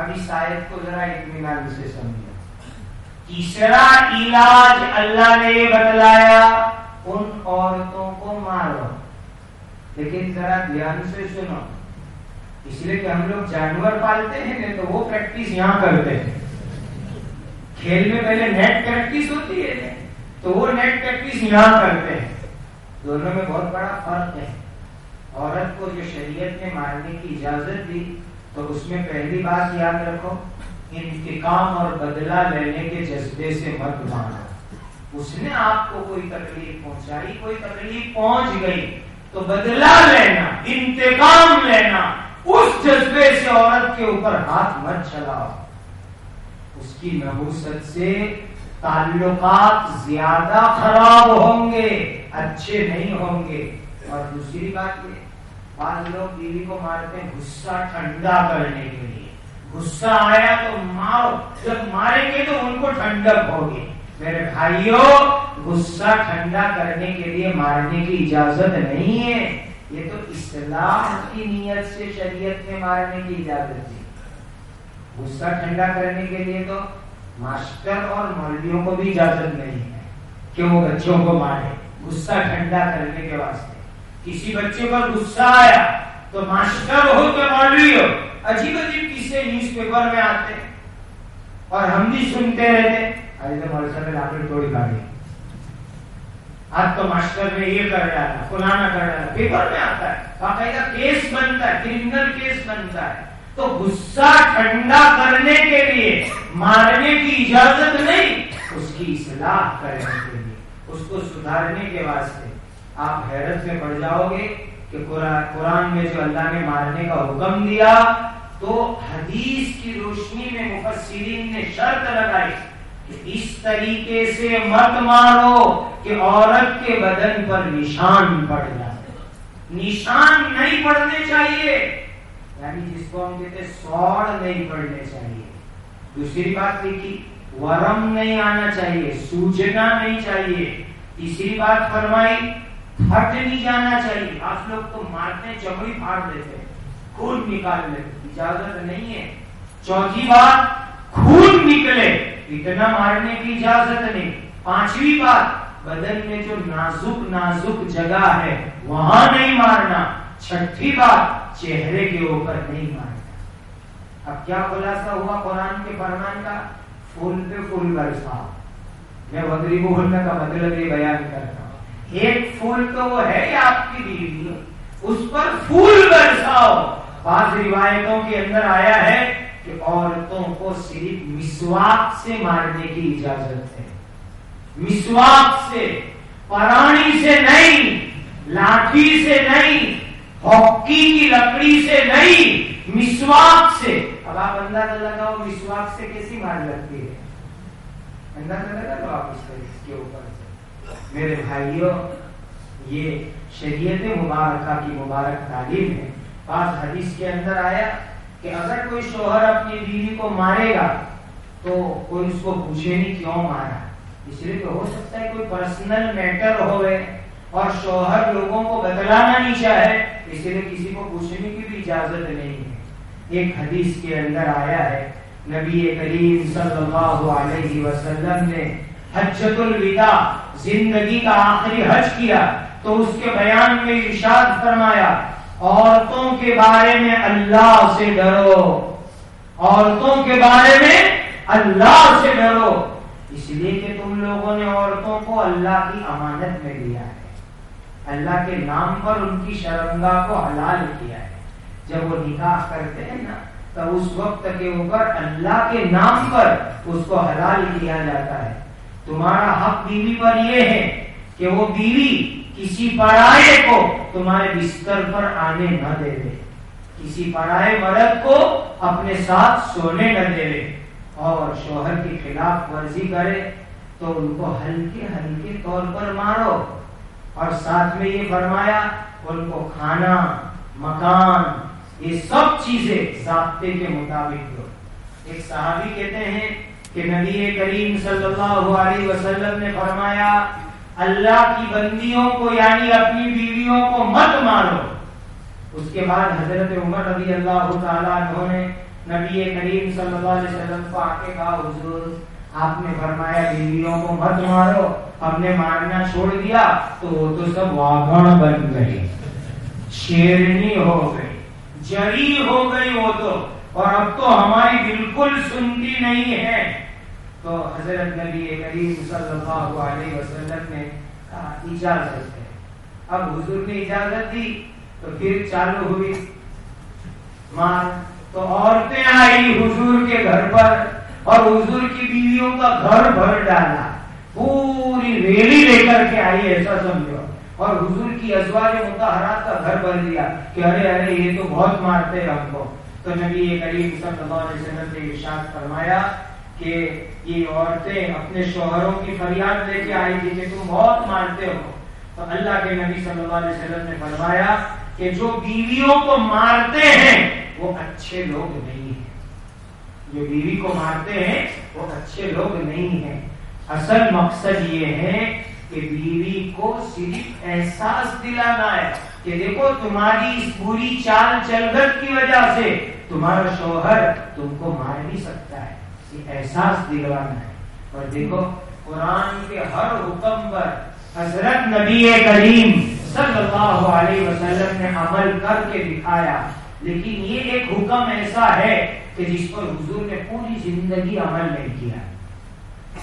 اب اس آیت کو ذرا اطمینان سے سمجھو تیسرا علاج اللہ نے یہ بتلایا، ان عورتوں کو مارو۔ لیکن ذرا دھیان سے سنو۔ اس لیے کہ ہم لوگ جانور پالتے ہیں تو وہ پریکٹس یہاں کرتے ہیں۔ کھیل میں پہلے نیٹ پریکٹس ہوتی ہے تو وہ نیٹ پریکٹس یہاں کرتے ہیں۔ دونوں میں بہت بڑا فرق ہے۔ عورت کو جو شریعت نے مارنے کی اجازت دی تو اس میں پہلی بات یاد رکھو انتقام اور بدلہ لینے کے جذبے سے مت مانو اس نے آپ کو کوئی تکلیف پہنچائی، کوئی تکلیف پہنچ گئی، تو بدلہ لینا، انتقام لینا، اس جذبے سے عورت کے اوپر ہاتھ مت چلاؤ۔ اس کی نبوست سے تعلقات زیادہ خراب ہوں گے، اچھے نہیں ہوں گے۔ اور دوسری بات یہ بعض لوگ بیوی کو مارتے ہیں، غصہ ٹھنڈا کرنے کے لیے۔ غصہ آیا تو مارو، جب ماریں گے تو ان کو ٹھنڈک ہوگی۔ میرے بھائیوں غصہ ٹھنڈا کرنے کے لیے مارنے کی اجازت نہیں ہے۔ یہ تو اسلام کی نیت سے شریعت میں مارنے کی اجازت تھی غصہ ٹھنڈا کرنے کے لیے تو ماسٹر اور مولویوں کو بھی اجازت نہیں ہے کہ وہ بچوں کو مارے۔ غصہ ٹھنڈا کرنے کے واسطے۔ کسی بچے پر غصہ آیا تو ماسٹر ہو تو مولوی ہو۔ عجیب عجیب کسے نیوز پیپر میں آتے اور ہم بھی سنتے رہتے ارے تو مولوی صاحب لاکڑ توڑی کھا آج تو ماسٹر میں یہ کر رہا تھا، فلانا کر رہا تھا۔ پیپر میں آتا ہے۔ باقاعدہ کیس بنتا ہے کرمنل کیس بنتا ہے۔ تو غصہ ٹھنڈا کرنے کے لیے، مارنے کی اجازت نہیں، اس کی اصلاح کرنے کے لیے، اس کو سدھارنے کے واسطے۔ آپ حیرت میں پڑ جاؤ گے کہ قرآن میں جو اللہ نے مارنے کا حکم دیا، تو حدیث کی روشنی میں مفسرین نے شرط لگائی اس طریقے سے مت مارو کہ عورت کے بدن پر نشان پڑ جائے۔ نشان نہیں پڑنے چاہیے۔ یعنی جس کو ہم کہتے سوڑ نہیں پڑنے چاہیے۔ دوسری بات دیکھی، ورم نہیں آنا چاہیے سوچنا نہیں چاہیے۔ تیسری بات فرمائی پھٹ نہیں جانا چاہیے۔ آپ لوگ تو مارتے چمڑی پھاڑ دیتے خون نکال لیتے اجازت نہیں ہے۔ چوتھی بات، خون نکلے۔ اتنا مارنے کی اجازت نہیں۔ پانچویں بات، بدن میں جو نازک نازک جگہ ہے، وہاں نہیں مارنا۔ چھٹی بات، چہرے کے اوپر نہیں مارنا۔ اب کیا خلاصہ ہوا قرآن کے فرمان کا؟ پھول پہ پھول برسا میں وزری بولنے کا مطلب یہ بیان کرتا ہوں۔ ایک پھول تو وہ ہے آپ کی بیوی اس پر پھول برساؤ۔ بعض روایتوں کے اندر آیا ہے کہ عورتوں کو صرف مسواک سے مارنے کی اجازت ہے۔ مسواک سے، پرانی سے نہیں، لاٹھی سے نہیں، ہاکی کی لکڑی سے نہیں، مسواک سے۔ اب آپ اندازہ لگاؤ مسواک سے کیسی مار لگتی ہے؟ اندازہ لگا لو آپ اس کے اوپر۔ سے میرے بھائیوں یہ شریعت مبارکہ کی مبارک تعلیم ہے۔ بعض حدیث کے اندر آیا کہ اگر کوئی شوہر اپنی بیوی کو مارے گا تو کوئی اس کو پوچھے نہیں کیوں مارا۔ اس لیے تو ہو سکتا ہے کوئی پرسنل میٹر ہوئے اور شوہر لوگوں کو بتلانا نہیں چاہے اس لیے کسی کو پوچھنے کی بھی اجازت نہیں ہے۔ ایک حدیث کے اندر آیا ہے، نبی کریم صلی اللہ علیہ وسلم نے حجت الوداع زندگی کا آخری حج کیا تو اس کے بیان میں ارشاد فرمایا، عورتوں کے بارے میں اللہ سے ڈرو۔ عورتوں کے بارے میں اللہ سے ڈرو۔ اس لیے کہ تم لوگوں نے عورتوں کو اللہ کی امانت میں لیا ہے۔ اللہ کے نام پر ان کی شرمگاہ کو حلال کیا ہے۔ جب وہ نکاح کرتے ہیں نا تو اس وقت کے اوپر اللہ کے نام پر اس کو حلال کیا جاتا ہے۔ تمہارا حق بیوی پر یہ ہے کہ وہ بیوی کسی پڑائے کو تمہارے بستر پر آنے نہ دے دے۔ کسی پڑائے مرد کو اپنے ساتھ سونے نہ دے دے۔ اور شوہر کی خلاف ورزی کرے تو ان کو ہلکے ہلکے طور پر مارو۔ اور ساتھ میں یہ فرمایا، ان کو کھانا، مکان، یہ سب چیزیں ضابطے کے مطابق دو۔ ایک صحابی کہتے ہیں کہ نبی کریم صلی اللہ علیہ وسلم نے فرمایا، اللہ کی بندیوں کو یعنی اپنی بیویوں کو مت مارو۔ اس کے بعد حضرت عمر رضی اللہ تعالیٰ عنہ نے نبی کریم صلی اللہ علیہ وسلم کو آ کے کہا، حضور، آپ نے فرمایا بیویوں کو مت مارو، ہم نے مارنا چھوڑ دیا، تو وہ تو سب واگن بن گئی شیرنی ہو گئی، جری ہو گئی وہ تو۔ اور اب تو ہماری بالکل سنتی نہیں ہے۔ تو حضرت نبی کریم صلی اللہ علیہ وسلم نے کہا، اجازت ہے۔ اب حضور نے اجازت دی، تو پھر چالو ہوئی۔ مار تو عورتیں آئی حضور کے گھر پر اور حضور کی بیویوں کا گھر بھر ڈالا۔ پوری ریلی لے کر کے آئی، ایسا سمجھو۔ اور حضور کی ازواج متحرات کا گھر بھر دیا کہ ارے ارے، یہ تو بہت مارتے ہم کو۔ تو نبی کریم صلی اللہ علیہ وسلم نے ارشاد فرمایا کہ یہ عورتیں اپنے شوہروں کی فریاد لے کے آئی تھی کہ تم بہت مانتے ہو۔ تو اللہ کے نبی صلی اللہ علیہ وسلم نے فرمایا کہ جو بیویوں کو مارتے ہیں، وہ اچھے لوگ نہیں ہیں۔ جو بیوی کو مارتے ہیں، وہ اچھے لوگ نہیں ہیں۔ اصل مقصد یہ ہے کہ بیوی کو صرف احساس دلانا ہے۔ کہ دیکھو تمہاری اس پوری چال چلگت کی وجہ سے تمہارا شوہر تم کو مار بھی سکتا ہے یہ احساس دلوانا ہے۔ اور دیکھو، قرآن کے ہر حکم پر حضرت نبی کریم صلی اللہ علیہ وسلم نے عمل کر کے دکھایا۔ لیکن یہ ایک حکم ایسا ہے کہ جس پر حضور نے پوری زندگی عمل نہیں کیا۔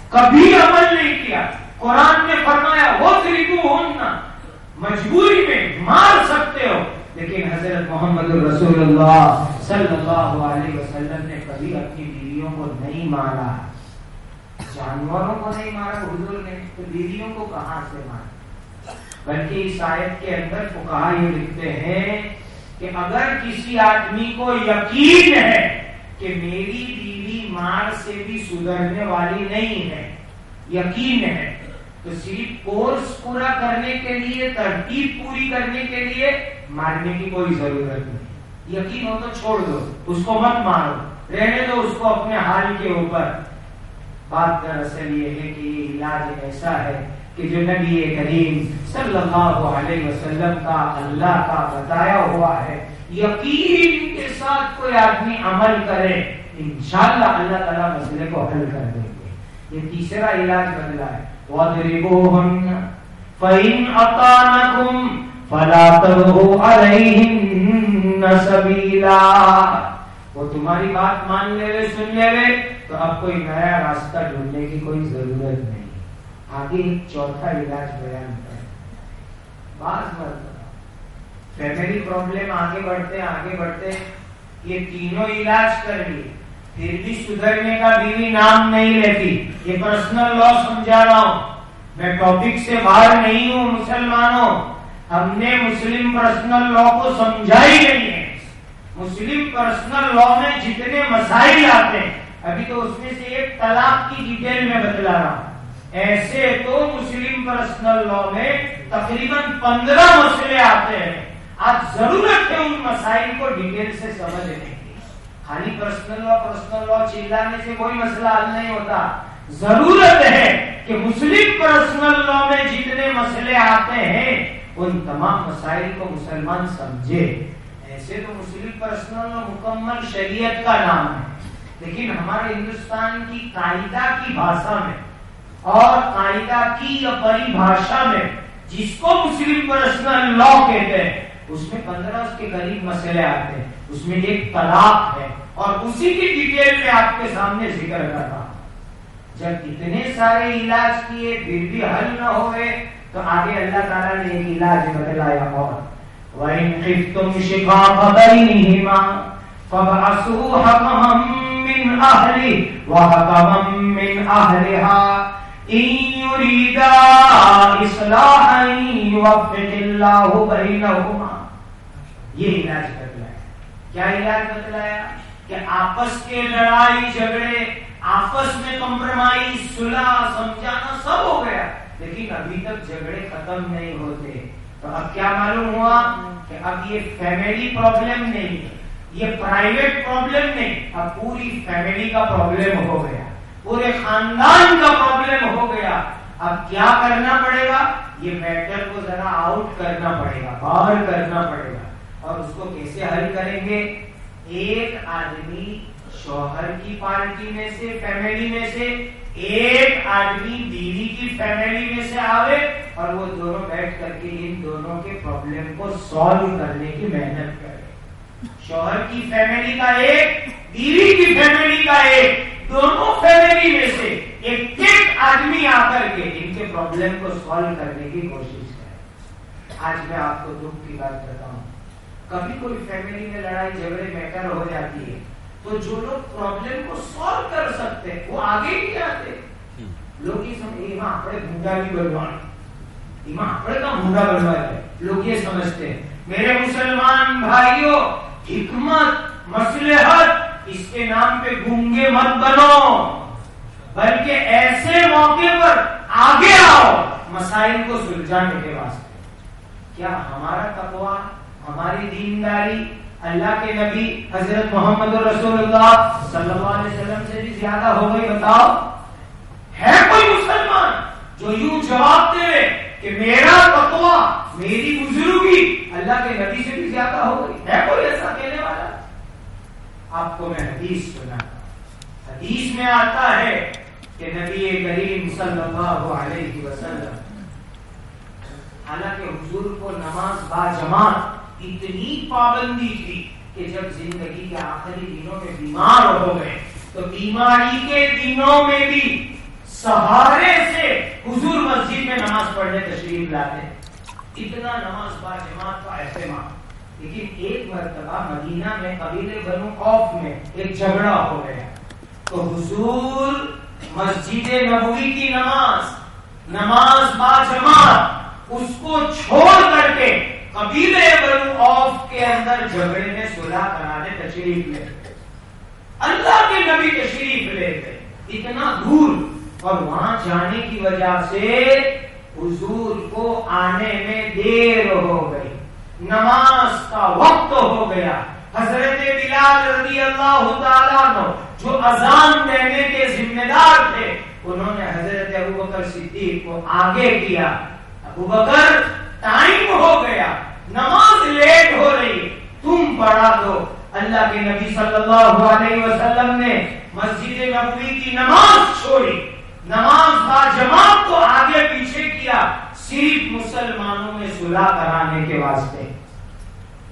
کبھی عمل نہیں کیا۔ قرآن نے فرمایا وہ ہونا مجبوری میں مار سکتے ہو۔ لیکن حضرت محمد رسول اللہ صلی اللہ علیہ وسلم نے کبھی اپنی بیویوں کو نہیں مارا۔ جانوروں کو نہیں مارا، حضور نے تو بیویوں کو کہاں سے مارا؟ بلکہ اس آیت کے اندر کو کہا یہ لکھتے ہیں کہ اگر کسی آدمی کو یقین ہے کہ میری بیوی مار سے بھی سدھرنے والی نہیں ہے، یقین ہے تو صرف کورس پورا کرنے کے لیے، ترتیب پوری کرنے کے لیے مارنے کی کوئی ضرورت نہیں۔ یقین ہو تو چھوڑ دو، اس کو مت مارو۔ رہنے دو اس کو اپنے حال کے اوپر۔ بات دراصل یہ ہے کہ یہ علاج ایسا ہے کہ جو نبی کریم صلی اللہ علیہ وسلم کا اللہ کا بتایا ہوا ہے۔ یقین کے ساتھ کوئی آدمی عمل کرے، انشاءاللہ اللہ تعالیٰ مسئلے کو حل کر دیں گے۔ یہ تیسرا علاج بدلا ہے۔ وَضْرِبُوهُنَّ فَإِنْ أَطَانَكُمْ فَلَا تَبْغُوا عَلَيْهِنَّ سَبِيلًا وہ تمہاری بات مان لے رہے، سن لے رہے، تو اب کوئی نیا راستہ ڈھونڈنے کی کوئی ضرورت نہیں۔ آگے ایک چوتھا علاج بیان کریں۔ بعض مرتبہ فیملی پرابلم آگے بڑھتے آگے بڑھتے، یہ تینوں علاج کر لیے۔ پھر بھی سدھرنے کا بیوی نام نہیں لیتی یہ پرسنل لا سمجھا رہا ہوں میں ٹاپک سے باہر نہیں ہوں مسلمانوں ہم نے مسلم پرسنل لا کو سمجھا ہی نہیں ہے مسلم پرسنل لا میں جتنے مسائل آتے ہیں ابھی تو اس میں سے ایک طلاق کی ڈیٹیل میں بتلا رہا ہوں ایسے تو مسلم پرسنل لا میں تقریباً پندرہ مسئلے آتے ہیں آج ضرورت ہے ان مسائل کو ڈیٹیل سے سمجھنے کی خالی پرسنل لا پرسنل لا چلانے سے کوئی مسئلہ حل نہیں ہوتا۔ ضرورت ہے کہ مسلم پرسنل لا میں جتنے مسئلے آتے ہیں، ان تمام مسائل کو مسلمان سمجھے۔ ایسے تو مسلم پرسنل لا مکمل شریعت کا نام ہے، لیکن ہمارے ہندوستان کی قاعدہ کی بھاشا میں اور قاعدہ کی یا پری بھاشا میں جس کو مسلم پرسنل لا کہتے ہیں، اس میں پندرہ اس کے قریب مسئلے آتے ہیں۔ اس میں ایک طلاق ہے اور اسی کی ڈیٹیل میں آپ کے سامنے ذکر کر رہا ہوں۔ جب اتنے سارے علاج کیے، پھر بھی حل نہ ہوئے، تو آگے اللہ تعالیٰ نے ایک علاج بتلایا اور وَإِنْ خِفْتُمْ شِقَاقَ بَيْنِهِمَا فَبَعَثُوا حَكَمًا من أهلي وحكما من أهلها إن يريدا إصلاحا يوفق الله بينهما۔ یہ علاج بتلایا کیا علاج بتلایا کہ آپس کے لڑائی جھگڑے، آپس میں کمپرومائز، صلح، سمجھانا سب ہو گیا۔ لیکن ابھی تک جھگڑے ختم نہیں ہوتے۔ تو اب کیا معلوم ہوا کہ اب یہ فیملی پرابلم نہیں ہے، یہ پرائیویٹ پرابلم نہیں، اب پوری فیملی کا پرابلم ہو گیا۔ پورے خاندان کا پرابلم ہو گیا۔ اب کیا کرنا پڑے گا؟ یہ میٹر کو ذرا آؤٹ کرنا پڑے گا، باہر کرنا پڑے گا۔ اور اس کو کیسے حل کریں گے؟ ایک آدمی شوہر کی پارٹی میں سے، فیملی میں سے، ایک آدمی بیوی کی فیملی میں سے آوے اور وہ دونوں بیٹھ کر کے ان دونوں کے پرابلم کو سالو کرنے کی محنت کرے۔ شوہر کی فیملی کا ایک، بیوی کی فیملی کا ایک، دونوں فیملی میں سے ایک ایک آدمی آ کر کے ان کے پرابلم کو سالو کرنے کی کوشش کرے۔ آج میں آپ کو دکھ کی بات کرتا ہوں کبھی کوئی فیملی میں لڑائی جھگڑے میٹر ہو جاتی ہے تو جو لوگ پرابلم کو سالو کر سکتے ہیں وہ آگے ہی جاتے لوگ یہ سمجھے ماں اپنے بھونڈا بھی بنوانا ماں اپنے کا بھونڈا بنوایا لوگ یہ سمجھتے ہیں۔ میرے مسلمان بھائیوں حکمت مسلحت اس کے نام پہ گونگے مت بنو۔ بلکہ ایسے موقع پر آگے آؤ مسائل کو سلجھانے کے واسطے۔ کیا ہمارا تقوا ہماری دینداری اللہ کے نبی حضرت محمد رسول اللہ صلی اللہ علیہ وسلم سے بھی زیادہ ہو گئی، بتاؤ۔ ہے کوئی مسلمان جو یوں جواب دے کہ میرا تقوا میری بزرگی اللہ کے نبی سے بھی زیادہ ہو گئی؟ ہے کوئی ایسا کہنے والا؟ آپ کو میں حدیث سنا حدیث میں آتا ہے کہ نبی کریم صلی اللہ علیہ وسلم، حالانکہ حضور کو نماز با جماعت اتنی پابندی تھی کہ جب زندگی کے آخری دنوں میں بیمار ہو گئے، تو بیماری کے دنوں میں بھی سہارے سے حضور مسجد میں نماز پڑھنے تشریف لاتے۔ اتنا نماز با جماعت کا اہتمام لیکن ایک مرتبہ مدینہ میں قبیل بنو خوف میں ایک جھگڑا ہو گیا۔ تو حضور مسجد نبوی کی نماز نماز با جماعت، اس کو چھوڑ کر کے قبیلے بنو اوف کے اندر جھگڑے میں صلح کرانے تشریف لے اللہ کے نبی تشریف لے گئے۔ اتنا دور۔ اور وہاں جانے کی وجہ سے حضور کو آنے میں دیر ہو گئی۔ نماز کا وقت ہو گیا۔ حضرت بلال رضی اللہ تعالیٰ جو اذان دینے کے ذمہ دار تھے، انہوں نے حضرت ابو بکر صدیق کو آگے کیا۔ ابو بکر، ٹائم ہو گیا نماز لیٹ ہو رہی تم پڑھا دو اللہ کے نبی صلی اللہ علیہ وسلم نے مسجد نبوی کی نماز چھوڑی۔ نماز با جماعت کو آگے پیچھے کیا۔ صرف مسلمانوں میں صلح کرانے کے واسطے۔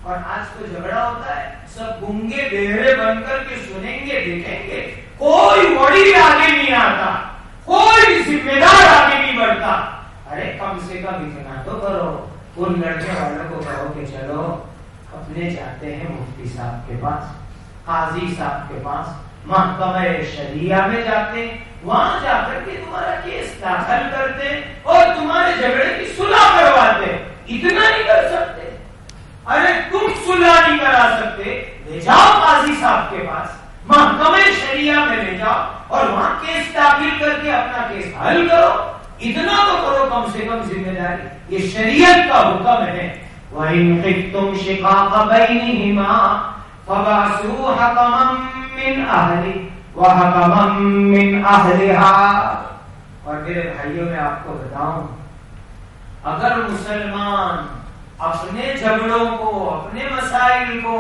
اور آج تو جھگڑا ہوتا ہے۔ سب گنگے بہرے بن کر کے سنیں گے، دیکھیں گے۔ کوئی بڑی آگے نہیں آتا۔ کوئی ذمہ دار آگے نہیں بڑھتا۔ ارے کم سے کم اتنا تو کرو۔ ان لڑکے والوں کو کہو کہ چلو اپنے جاتے ہیں مفتی صاحب کے پاس، قاضی صاحب کے پاس، محکمہ شریعہ میں جاتے وہاں جا کر کے تمہارا کیس داخل کرتے اور تمہارے جھگڑے کی صلح کرواتے اتنا نہیں کر سکتے۔ ارے، تم صلح نہیں کرا سکتے۔ لے جاؤ قاضی صاحب کے پاس، محکمہ شریعہ میں لے جاؤ اور وہاں کیس داخل کر کے اپنا کیس حل کرو۔ اتنا تو کرو کم سے کم ذمہ داری۔ یہ شریعت کا حکم ہے۔ وَإِن خِفْتُمْ شِقَاقَ بَيْنِهِمَا فَبَعْثُوا حَكَمًا مِّنْ أَهْلِهِ وَحَكَمًا مِّنْ أَهْلِهَا اور میرے بھائیوں، میں آپ کو بتاؤں، اگر مسلمان اپنے جھگڑوں کو، اپنے مسائل کو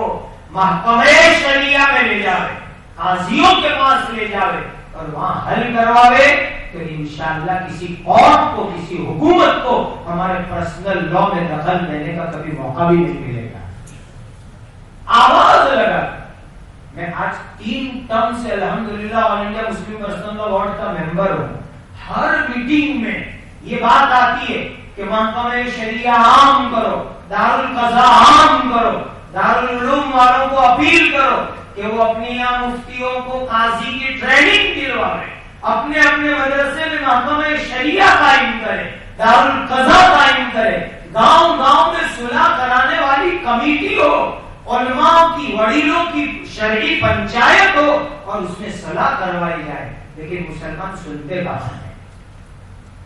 محکمہ شریعہ میں لے جاوے، قاضیوں کے پاس لے جاوے اور وہاں حل کرواوے تو انشاءاللہ کسی کورٹ کو، کسی حکومت کو ہمارے پرسنل لا میں دخل دینے کا کبھی موقع بھی نہیں ملے گا۔ آواز لگا۔ میں آج تین ٹرم سے الحمدللہ all India Muslim personal law board کا ممبر ہوں۔ ہر میٹنگ میں یہ بات آتی ہے کہ محکمہ شریعہ عام کرو دار القضاء عام کرو، دارالعلوم والوں کو اپیل کرو۔ کہ وہ اپنی یہاں مفتیوں کو قاضی کی ٹریننگ دلوا رہے اپنے اپنے مدرسے میں محکمہ شریعہ قائم کرے دار القضا قائم کرے، گاؤں گاؤں میں صلح کرانے والی کمیٹی ہو، علماء کی وڈیلوں کی شرعی پنچایت ہو اور اس میں صلاح کروائی جائے۔ لیکن مسلمان سنتے کہاں ہیں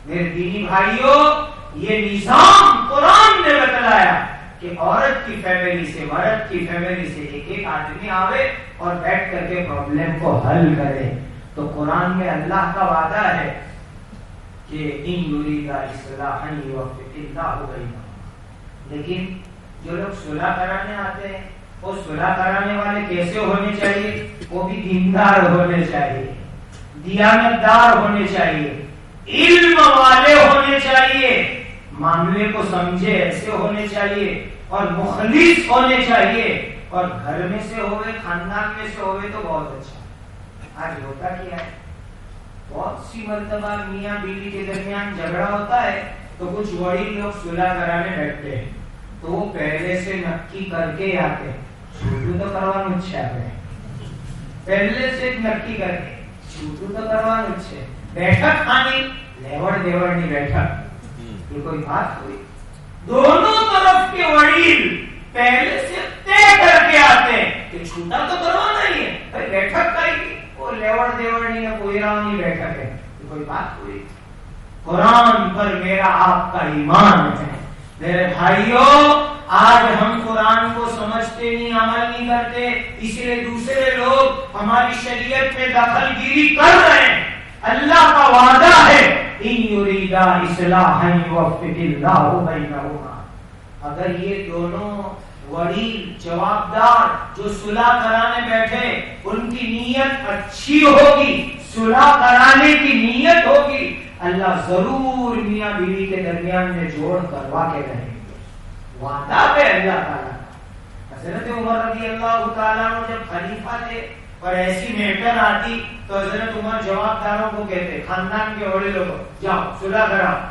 میرے دینی بھائیوں، یہ نظام قرآن نے بتلایا۔ کہ عورت کی فیملی سے مرد کی فیملی سے ایک ایک آدمی آوے اور بیٹھ کر کے پرابلم کو حل کرے۔ تو قرآن میں اللہ کا وعدہ ہے کہ ان اصلاح ہو گئی لیکن جو لوگ صلح کرانے آتے ہیں، وہ صلح کرانے والے کیسے ہونے چاہیے؟ وہ بھی دیندار ہونے چاہیے، دیانتدار ہونے چاہیے، علم والے ہونے چاہیے۔ معاملے کو سمجھے ایسے ہونے چاہیے اور مخلص ہونے چاہیے اور گھر میں سے ہوئے، خاندان میں سے ہوئے تو بہت اچھا۔ آج ہوتا کیا ہے؟ بہت سی مرتبہ میاں بیوی کے درمیان جھگڑا ہوتا ہے تو کچھ بڑی لوگ صلح کرانے بیٹھتے ہیں۔ تو وہ پہلے سے نکی کر کے آتے چھوٹو تو کروانا اچھا ہے پہلے سے نکی کر کے۔ چھوٹو تو کروانا اچھا بیٹھک کھانی لیوڑ دیوڑ نہیں بیٹھک۔ یہ کوئی بات ہوئی۔ دونوں طرف کے وڑیل پہلے سے طے کر کے آتے ہیں کہ چھوٹا تو کروانا ہی ہے۔ بیٹھک کا ہی وہ لیوڑ دیوڑ نہیں ہے کوئی راہ نہیں بیٹھک ہے۔ یہ کوئی بات ہوئی۔ قرآن پر میرا آپ کا ایمان ہے۔ میرے بھائیوں آج ہم قرآن کو سمجھتے نہیں عمل نہیں کرتے اس لیے دوسرے لوگ ہماری شریعت میں دخل گیری کر رہے ہیں۔ اللہ کا وعدہ ہے اگر یہ دونوں وڑی جوابدار جو صلح کرانے بیٹھے، ان کی نیت اچھی ہوگی، صلح کرانے کی نیت ہوگی، اللہ ضرور میاں بیوی کے درمیان میں جوڑ کروا کے رہیں گے۔ وعدہ پہ اللہ تعالیٰ حضرت عمر رضی اللہ تعالیٰ جب خلیفہ تھے اور ایسی میٹر آتی تو حضرت عمر جواب داروں کو کہتے، خاندان کے بڑے لوگ جاؤ، صلح کرا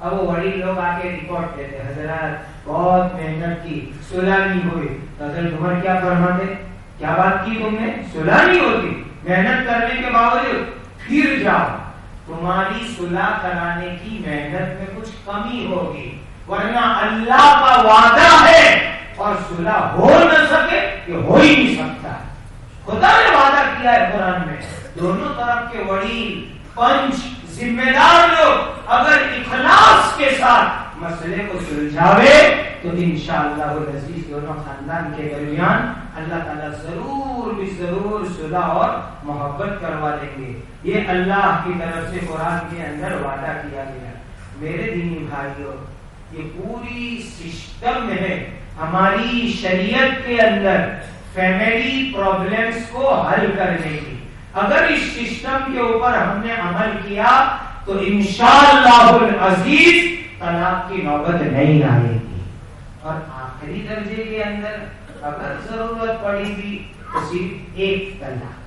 اب وہ بڑی لوگ آ کے رپورٹ دیتے، حضرت بہت محنت کی، صلح نہیں ہوئی۔ تو حضرت عمر کیا فرماتے؟ کیا بات کی تم نے؟ صلح نہیں ہوتی، محنت کرنے کے باوجود۔ پھر جاؤ، تمہاری صلح کرانے کی محنت میں کچھ کمی ہوگی۔ ورنہ اللہ کا وعدہ ہے اور صلح ہو نہ سکے کہ ہو ہی نہیں سکتا۔ خدا نے وعدہ کیا ہے قرآن میں۔ دونوں طرف کے وڑی پنچ ذمہ دار لوگ اگر اخلاص کے ساتھ مسئلے کو سلجھاوے، تو انشاءاللہ العزیز دونوں خاندان کے درمیان اللہ تعالیٰ ضرور بھی ضرور صلح اور محبت کروا دیں گے۔ یہ اللہ کی طرف سے قرآن کے اندر وعدہ کیا گیا۔ میرے دینی بھائیوں، یہ پوری سسٹم ہے ہماری شریعت کے اندر۔ فیملی پرابلمس کو حل کرنے کی۔ اگر اس سسٹم کے اوپر ہم نے عمل کیا، تو انشاءاللہ العزیز طلاق کی نوبت نہیں آئے گی۔ اور آخری درجے کے اندر اگر ضرورت پڑی بھی، تو صرف ایک طلاق۔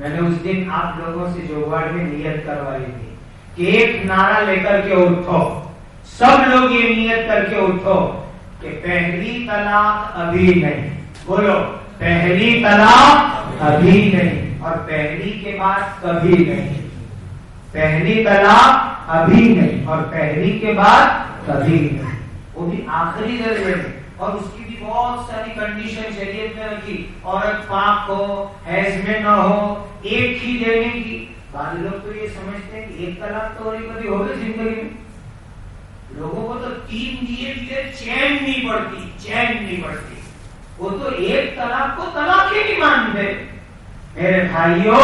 میں نے اس دن آپ لوگوں سے جو میں نیت کروائی تھی کہ ایک نعرہ لے کر کے اٹھو۔ سب لوگ یہ نیت کر کے اٹھو کہ پہلی طلاق ابھی نہیں۔ بولو، پہلی طلاق ابھی نہیں اور پہلی کے بعد کبھی نہیں۔ پہلی طلاق ابھی نہیں اور پہلی کے بعد کبھی نہیں۔ وہ بھی آخری درجے میں۔ اور اس کی بھی بہت ساری کنڈیشن شریعت میں رکھی۔ عورت پاک ہو حیض میں نہ ہو، ایک ہی دینے کی۔ بعض لوگ تو یہ سمجھتے ہیں کہ ایک طلاق تو اور کبھی ہوگی زندگی میں۔ لوگوں کو تو تین دیے دیے چین نہیں پڑتی، چین نہیں پڑتی۔ وہ تو ایک طلاق کو طلاق ہی نہیں مانتے۔ میرے بھائیوں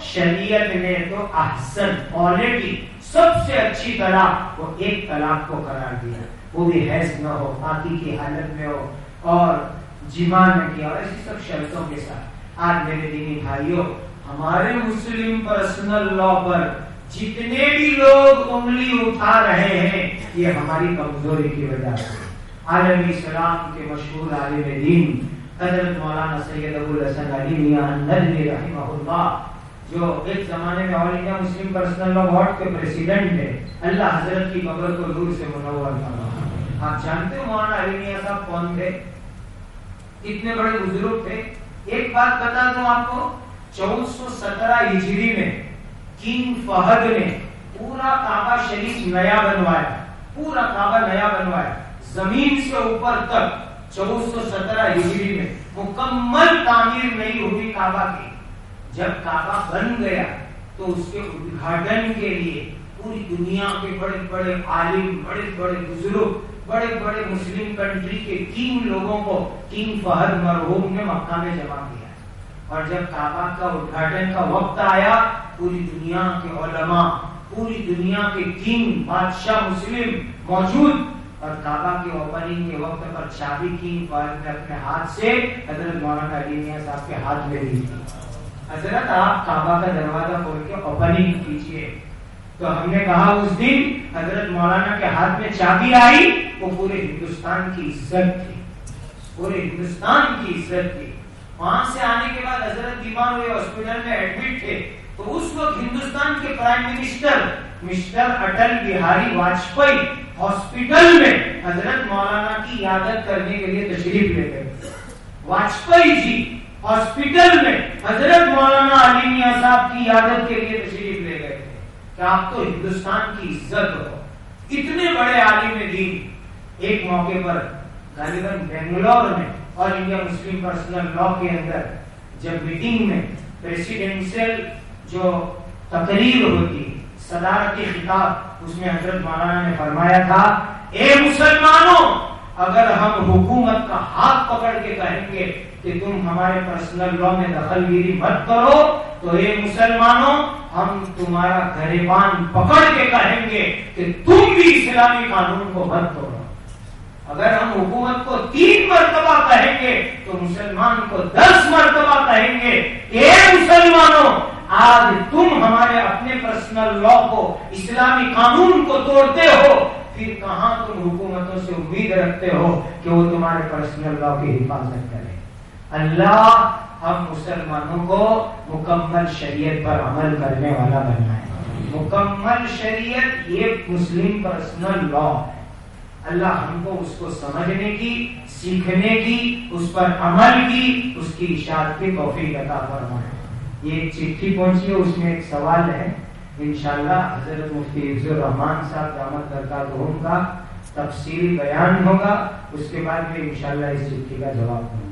شریعت نے تو احسن کوالٹی سب سے اچھی طلاق وہ ایک طلاق کو قرار دیا۔ وہ بھی حیث نہ ہو، پاکی کی حالت میں ہو، اور جمع نہ کیا، اور ایسی سب شرطوں کے ساتھ۔ آج میرے دینی بھائیوں ہمارے مسلم پرسنل لا پر جتنے بھی لوگ انگلی اٹھا رہے ہیں، یہ ہماری کمزوری کی وجہ سے۔ عالم اسلام کے مشہور عالم دین، حضرت مولانا سید ابو الحسن علی میاں ندوی رحمہ اللہ، جو ایک زمانے میں all India Muslim personal law board کے پریزیڈنٹ تھے۔ اللہ حضرت کی قبر کو دور سے منور کرنا آپ جانتے ہو مولانا علی میاں صاحب کون تھے؟ اتنے بڑے بزرگ تھے؟ ایک بات بتا دوں آپ کو، چودہ سو سترہ ہجری میں کنگ فہد نے پورا کعبہ شریف نیا بنوایا۔ پورا کعبہ نیا بنوایا۔ زمین سے اوپر تک چودہ سو سترہ ہجری میں مکمل تعمیر نہیں ہوئی کعبہ کی۔ جب کعبہ بن گیا تو اس کے ادھاٹن کے لیے پوری دنیا کے بڑے بڑے عالم، بڑے بڑے بزرگ، بڑے بڑے مسلم کنٹری کے تین لوگوں کو تین فہد مرحوم نے مکہ میں جمع کیا۔ اور جب کعبہ کا ادھاٹن کا وقت آیا، پوری دنیا کے علماء، پوری دنیا کے تین بادشاہ مسلم موجود اور کعبہ کے اوپننگ کے وقت پر چابی کی فہد نے اپنے ہاتھ سے حضرت مولانا علی میاں صاحب کے ہاتھ میں دی۔ حضرت آپ کعبہ کا دروازہ کھول کے اوپننگ کیجیے تو ہم نے کہا اس دن حضرت مولانا کے ہاتھ میں چابی آئی، وہ پورے ہندوستان کی عزت تھی۔ پورے ہندوستان کی عزت تھی۔ وہاں سے آنے کے بعد حضرت بیمار ہوئے ہاسپٹل میں ایڈمٹ تھے۔ تو اس وقت ہندوستان کے prime minister mister Atal Bihari Vajpayee hospital میں حضرت مولانا کی عادت کرنے کے لیے تشریف لے گئے۔ واجپئی جی ہاسپٹل میں حضرت مولانا علی میاں صاحب کی عادت کے لیے تشریف لے گئے۔ تھے کہ آپ تو ہندوستان کی عزت ہو؟ اتنے بڑے عالم دین۔ ایک موقع پر غالباً بنگلور میں اور انڈیا مسلم پرسنل لا کے اندر جب میٹنگ میں پریسیڈینشل جو تقریر ہوتی، صدارت خطاب اس میں حضرت مولانا نے فرمایا تھا، اے مسلمانوں، اگر ہم حکومت کا ہاتھ پکڑ کے کہیں گے کہ تم ہمارے پرسنل لا میں دخل گیری مت کرو، تو اے مسلمانوں، ہم تمہارا گریبان پکڑ کے کہیں گے کہ تم بھی اسلامی قانون کو مت کرو اگر ہم حکومت کو تین مرتبہ کہیں گے، تو مسلمان کو دس مرتبہ کہیں گے اے مسلمانوں آج تم ہمارے اپنے پرسنل لا کو، اسلامی قانون کو توڑتے ہو، پھر کہاں تم حکومتوں سے امید رکھتے ہو کہ وہ تمہارے پرسنل لا کی حفاظت کرے؟ اللہ ہم مسلمانوں کو مکمل شریعت پر عمل کرنے والا بننا ہے۔ مکمل شریعت یہ مسلم پرسنل لا اللہ ہم کو اس کو سمجھنے کی، سیکھنے کی، اس پر عمل کی، اس کی اشاعت کی توفیق عطا فرمائے۔ یہ ایک چٹھی پہنچی ہے، اس میں ایک سوال ہے۔ انشاءاللہ حضرت مفتی عز الرحمان صاحب دامت روم کا تفصیلی بیان ہوگا۔ اس کے بعد میں انشاءاللہ اس چٹھی کا جواب دوں گا۔